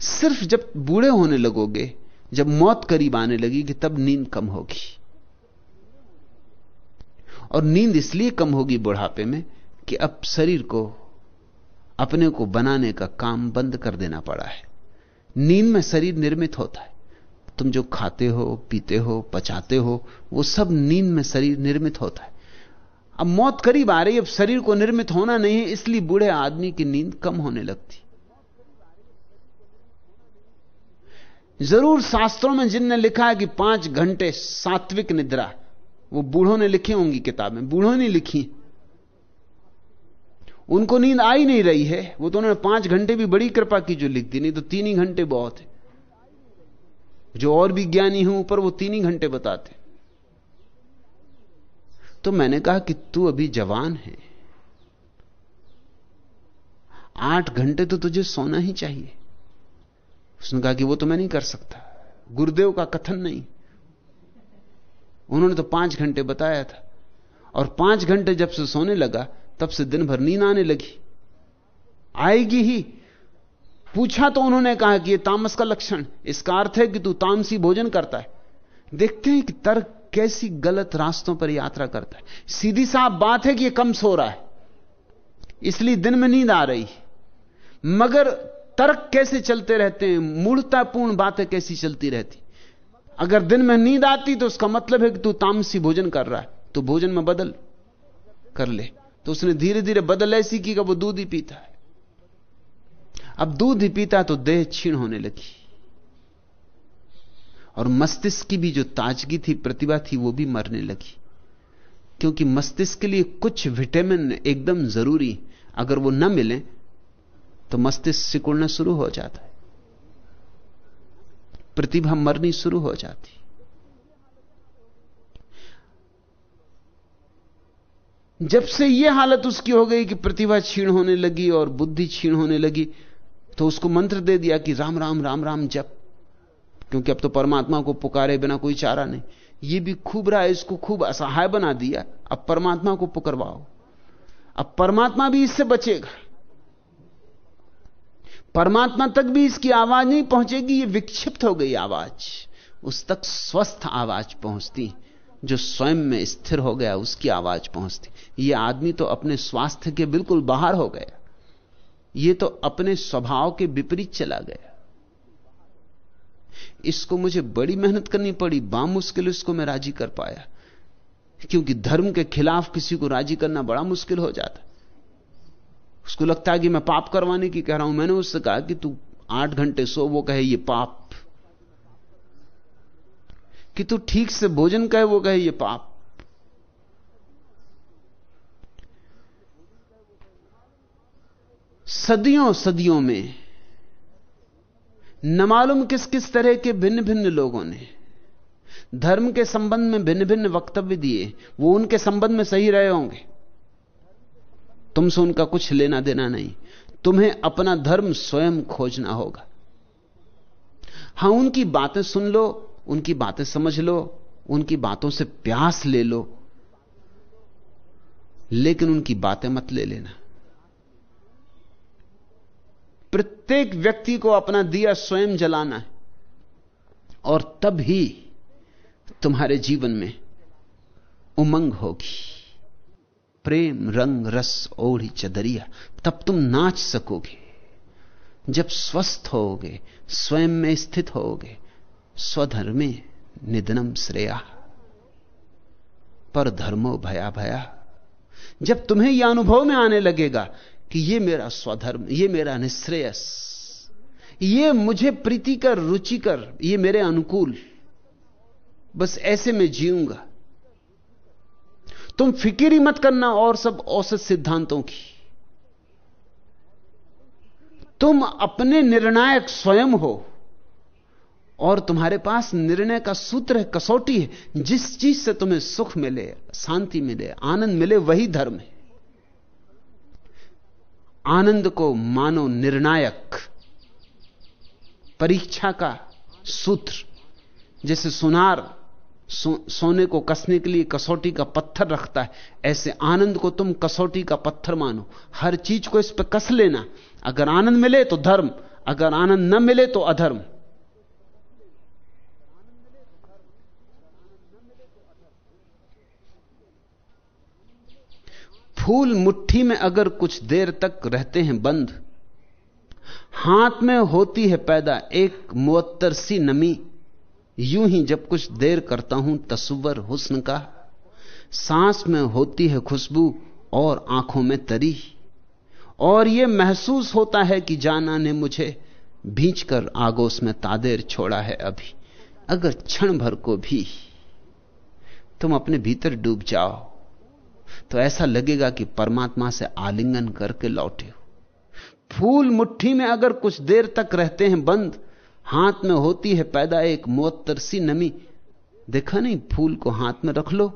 सिर्फ़ जब बूढ़े होने लगोगे, जब मौत करीब आने लगी कि तब नींद कम होगी। और नींद इसलिए कम होगी बुढ़ापे में कि अब शरीर को, अपने को बनाने का काम बंद कर देना पड़ा है। नींद में शरीर निर्मित होता है। तुम जो खाते हो, पीते हो, पचाते हो, वो सब नींद में शरीर निर्मित होता है। अब मौत करीब आ रही है, अब शरीर को निर्मित होना नहीं है, इसलिए बूढ़े आदमी की नींद कम होने लगती ज़रूर शास्त्रों में जिनने लिखा है कि पाँच घंटे सात्विक निद्रा वो बूढ़ों ने लिखी होंगी किताबें, बूढ़ों ने लिखी उनको नींद आ ही नहीं रही है, वो तो उन्होंने पाँच घंटे भी बड़ी कृपा की जो लिख दी, नहीं तो तीन ही घंटे बहुत है। जो और भी ज्ञानी हूँ ऊपर, वो तीन ही घंटे बताते तो मैंने कहा कि तू अभी जवान है। आठ घंटे तो तुझे सोना ही चाहिए। उसने कहा कि वो तो मैं नहीं कर सकता। गुरुदेव का कथन नहीं। उन्होंने तो पाँच घंटे बताया था। और पाँच घंटे जब से सोने लगा, तब से दिन भर नींद आने लगी। आएगी ही। पूछा तो उन्होंने कहा कि यह तामस का लक्षण, इसका अर्थ है कि तू तामसी भोजन करता है। देखते हैं कि तर्क कैसी गलत रास्तों पर यात्रा करता है। सीधी साफ़ बात है कि यह कम सो रहा है। इसलिए दिन में नींद आ रही मगर तर्क कैसे चलते रहते हैं? मूर्तापूर्ण बातें कैसी चलती रहती? अगर दिन में नींद आती तो उसका मतलब है कि तू तामसी भोजन कर रहा है तो भोजन में बदल कर ले। तो उसने धीरे धीरे बदल ऐसी की कि वो दूध ही पीता है। अब दूध ही पीता तो देह छीण होने लगी। और मस्तिष्क की भी जो ताजगी थी, प्रतिभा थी, वो भी मरने लगी। क्योंकि मस्तिष्क के लिए कुछ विटामिन एकदम ज़रूरी अगर वो न मिले तो मस्तिष्क सिकुड़ना शुरू हो जाता है। प्रतिभा मरनी शुरू हो जाती। जब से यह हालत उसकी हो गई कि प्रतिभा छीण होने लगी और बुद्धि छीण होने लगी तो उसको मंत्र दे दिया कि राम राम राम राम जप। क्योंकि अब तो परमात्मा को पुकारे बिना कोई चारा नहीं। ये भी खूब रहा है इसको खूब असहाय बना दिया। अब परमात्मा को पुकरवाओ। अब परमात्मा भी इससे बचेगा। परमात्मा तक भी इसकी आवाज़ नहीं पहुंचेगी, ये विक्षिप्त हो गई आवाज़। उस तक स्वस्थ आवाज़ पहुँचती, जो स्वयं में स्थिर हो गया, उसकी आवाज़ पहुँचती। ये आदमी तो अपने स्वास्थ्य के बिल्कुल बाहर हो गया। ये तो अपने स्वभाव के विपरीत चला गया। इसको मुझे बड़ी मेहनत करनी पड़ी, बामुश्किल इसको मैं राज़ी कर पाया। क्योंकि धर्म के खिलाफ किसी को राज़ी करना बड़ा मुश्किल हो जाता। उसको लगता है कि मैं पाप करवाने की कह रहा हूँ। मैंने उससे कहा कि तू आठ घंटे सो, वो कहे, ये पाप। कि तू ठीक से भोजन कहे वो कहे, ये पाप। सदियों सदियों में न मालूम किस किस तरह के भिन्न भिन्न लोगों ने धर्म के संबंध में भिन्न भिन्न वक्तव्य दिए। वो उनके संबंध में सही रहे होंगे। तुमसे उनका कुछ लेना देना नहीं। तुम्हें अपना धर्म स्वयं खोजना होगा। हाँ, उनकी बातें सुन लो, उनकी बातें समझ लो, उनकी बातों से प्यास ले लो, लेकिन उनकी बातें मत ले लेना। प्रत्येक व्यक्ति को अपना दिया स्वयं जलाना है, और तब ही तुम्हारे जीवन में उमंग होगी। प्रेम, रंग, रस, ओढ़ी, चदरिया, तब तुम नाच सकोगे। जब स्वस्थ होगे, स्वयं में स्थित होगे, स्वधर्मे निधनम श्रेया। पर धर्मो भया भया। जब तुम्हें यह अनुभव में आने लगेगा कि यह मेरा स्वधर्म यह मेरा निश्रेयस, ये मुझे प्रीति कर, रुचि कर, ये मेरे अनुकूल, बस ऐसे में जीऊँगा। तुम फ़िक्र ही मत करना और सब औसत सिद्धांतों की। तुम अपने निर्णायक स्वयं हो और तुम्हारे पास निर्णय का सूत्र है, कसौटी है। जिस चीज़ से तुम्हें सुख मिले, शांति मिले, आनंद मिले, वही धर्म है। आनंद को मानो निर्णायक, परीक्षा का सूत्र, जैसे सुनार सो, सोने को कसने के लिए कसौटी का पत्थर रखता है। ऐसे आनंद को तुम कसौटी का पत्थर मानो। हर चीज़ को इस पर कस लेना। अगर आनंद मिले तो धर्म। अगर आनंद न मिले तो अधर्म। फूल मुट्ठी में अगर कुछ देर तक रहते हैं बंद हाथ में होती है पैदा एक मुअत्तर सी नमी। यूँ ही जब कुछ देर करता हूँ तस्वर हुस्न का। सांस में होती है खुशबू और आँखों में तरी। और यह महसूस होता है कि जाना ने मुझे भींच कर आगोश में तादेर छोड़ा है अभी। अगर क्षण भर को भी तुम अपने भीतर डूब जाओ तो ऐसा लगेगा कि परमात्मा से आलिंगन करके लौटे हो। फूल मुट्ठी में अगर कुछ देर तक रहते हैं बंद हाथ में होती है पैदा एक मोत्तर सी नमी। देखा नहीं? फूल को हाथ में रख लो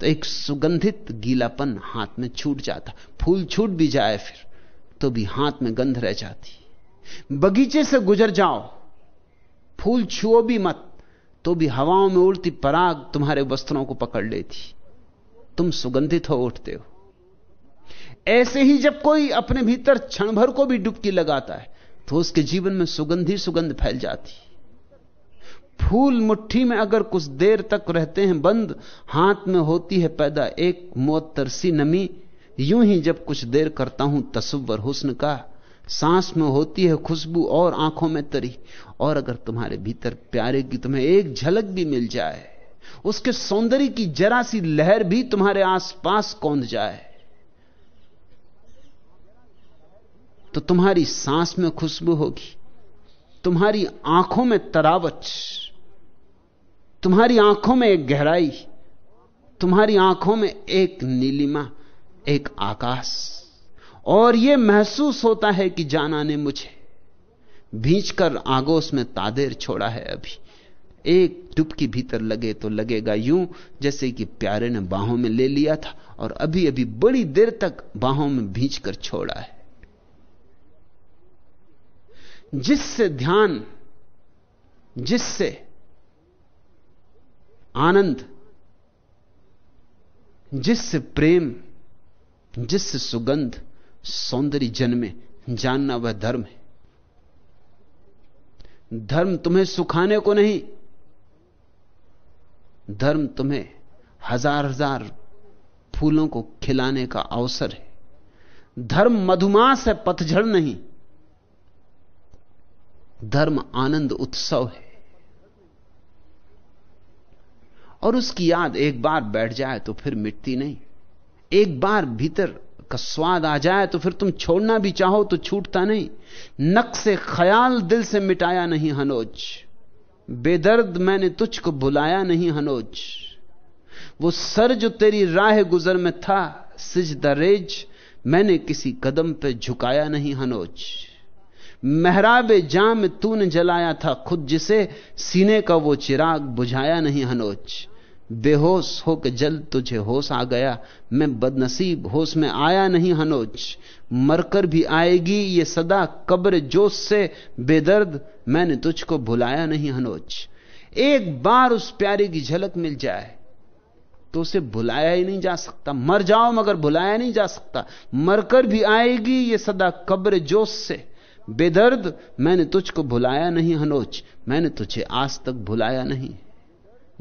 तो एक सुगंधित गीलापन हाथ में छूट जाता। फूल छूट भी जाए फिर तो भी हाथ में गंध रह जाती। बगीचे से गुजर जाओ। फूल छुओ भी मत तो भी हवाओं में उड़ती पराग तुम्हारे वस्त्रों को पकड़ लेती। तुम सुगंधित हो, उठते हो। ऐसे ही जब कोई अपने भीतर क्षण भर को भी डुबकी लगाता है तो उसके जीवन में सुगंध ही सुगंध फैल जाती फूल मुट्ठी में अगर कुछ देर तक रहते हैं, बंद, हाथ में होती है पैदा, एक मोत्तर सी नमी, यूँ ही जब कुछ देर करता हूँ तस्वर हुस्न का, सांस में होती है खुशबू और आँखों में तरी, और अगर तुम्हारे भीतर प्यारे की तुम्हें एक झलक भी मिल जाए, उसके सौंदर्य की जरा सी लहर भी तुम्हारे आसपास कौंध जाए तो तुम्हारी सांस में खुशबू होगी, तुम्हारी आँखों में तरावच तुम्हारी आँखों में एक गहराई, तुम्हारी आँखों में एक नीलिमा, एक आकाश। और यह महसूस होता है कि जाना ने मुझे भींच कर आगोश में तादेर छोड़ा है अभी। एक डुबकी भीतर लगे तो लगेगा यूँ, जैसे कि प्यारे ने बाहों में ले लिया था, और अभी अभी बड़ी देर तक बाहों में भींच कर छोड़ा है। जिससे ध्यान, जिससे आनंद, जिससे प्रेम, जिससे सुगंध, सौंदर्य जन्मे, जानना वह धर्म है। धर्म तुम्हें सुखाने को नहीं, धर्म तुम्हें हज़ार हज़ार फूलों को खिलाने का अवसर है। धर्म मधुमास है, पतझड़ नहीं। धर्म, आनंद, उत्सव है। और उसकी याद एक बार बैठ जाए तो फिर मिटती नहीं। एक बार भीतर का स्वाद आ जाए तो फिर तुम छोड़ना भी चाहो तो छूटता नहीं। नक से ख्याल दिल से मिटाया नहीं हनोज। बेदर्द मैंने तुझको बुलाया नहीं हनोज। वो सर जो तेरी राह गुजर में था, सिज दरेज, मैंने किसी कदम पे झुकाया नहीं हनोज। मेहराब जाम तूने जलाया था, खुद जिसे सीने का वो चिराग बुझाया नहीं हनोज बेहोश होकर जल तुझे होश आ गया, मैं बदनसीब होश में आया नहीं हनोज मरकर भी आएगी ये सदा कब्र जोश से बेदर्द, मैंने तुझको भुलाया नहीं हनोज एक बार उस प्यारे की झलक मिल जाए तो उसे भुलाया ही नहीं जा सकता। मर जाओ मगर भुलाया नहीं जा सकता। मरकर भी आएगी ये सदा कब्र जोश से। बेदर्द, मैंने तुझको भुलाया नहीं हनोज मैंने तुझे आज तक भुलाया नहीं।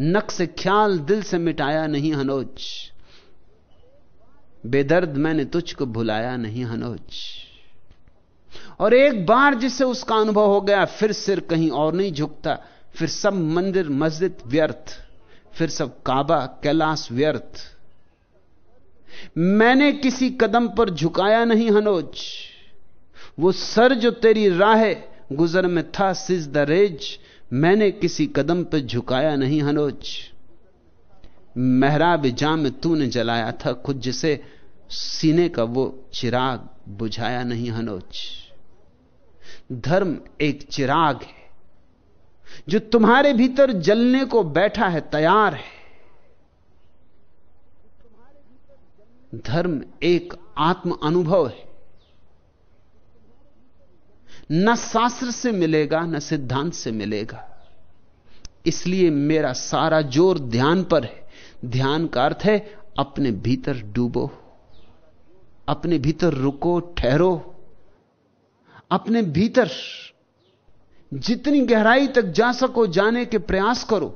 नक से ख्याल, दिल से मिटाया नहीं हनोज बेदर्द, मैंने तुझको भुलाया नहीं हनोज और एक बार जिससे उसका अनुभव हो गया, फिर सिर कहीं और नहीं झुकता, फिर सब मंदिर, मस्जिद व्यर्थ, फिर सब काबा, कैलाश व्यर्थ। मैंने किसी कदम पर झुकाया नहीं हनोज वो सर जो तेरी राह गुजर में था सिज द रेज, मैंने किसी कदम पर झुकाया नहीं हनोज। मेहराब जाम तूने जलाया था, खुद जिसे सीने का वो चिराग बुझाया नहीं हनोज। धर्म एक चिराग है, जो तुम्हारे भीतर जलने को बैठा है, तैयार है। धर्म एक आत्म अनुभव है। न शास्त्र से मिलेगा, न सिद्धांत से मिलेगा। इसलिए मेरा सारा ज़ोर ध्यान पर है। ध्यान का अर्थ है, अपने भीतर डूबो, अपने भीतर रुको, ठहरो। अपने भीतर जितनी गहराई तक जा सको, जाने के प्रयास करो।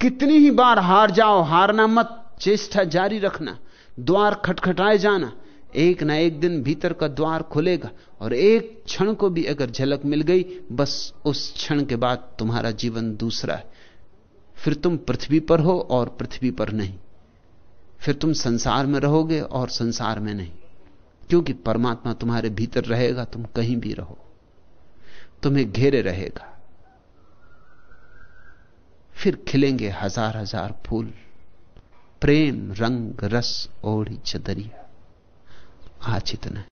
कितनी ही बार हार जाओ, हारना मत, चेष्टा जारी रखना, द्वार खटखटाए जाना एक ना एक दिन भीतर का द्वार खुलेगा और एक क्षण को भी अगर झलक मिल गई, बस उस क्षण के बाद तुम्हारा जीवन दूसरा है। फिर तुम पृथ्वी पर हो और पृथ्वी पर नहीं। फिर तुम संसार में रहोगे और संसार में नहीं। क्योंकि परमात्मा तुम्हारे भीतर रहेगा, तुम कहीं भी रहो। तुम्हें घेरे रहेगा। फिर खिलेंगे हज़ार हज़ार फूल। प्रेम, रंग, रस, ओढ़ी, चदरिया। आज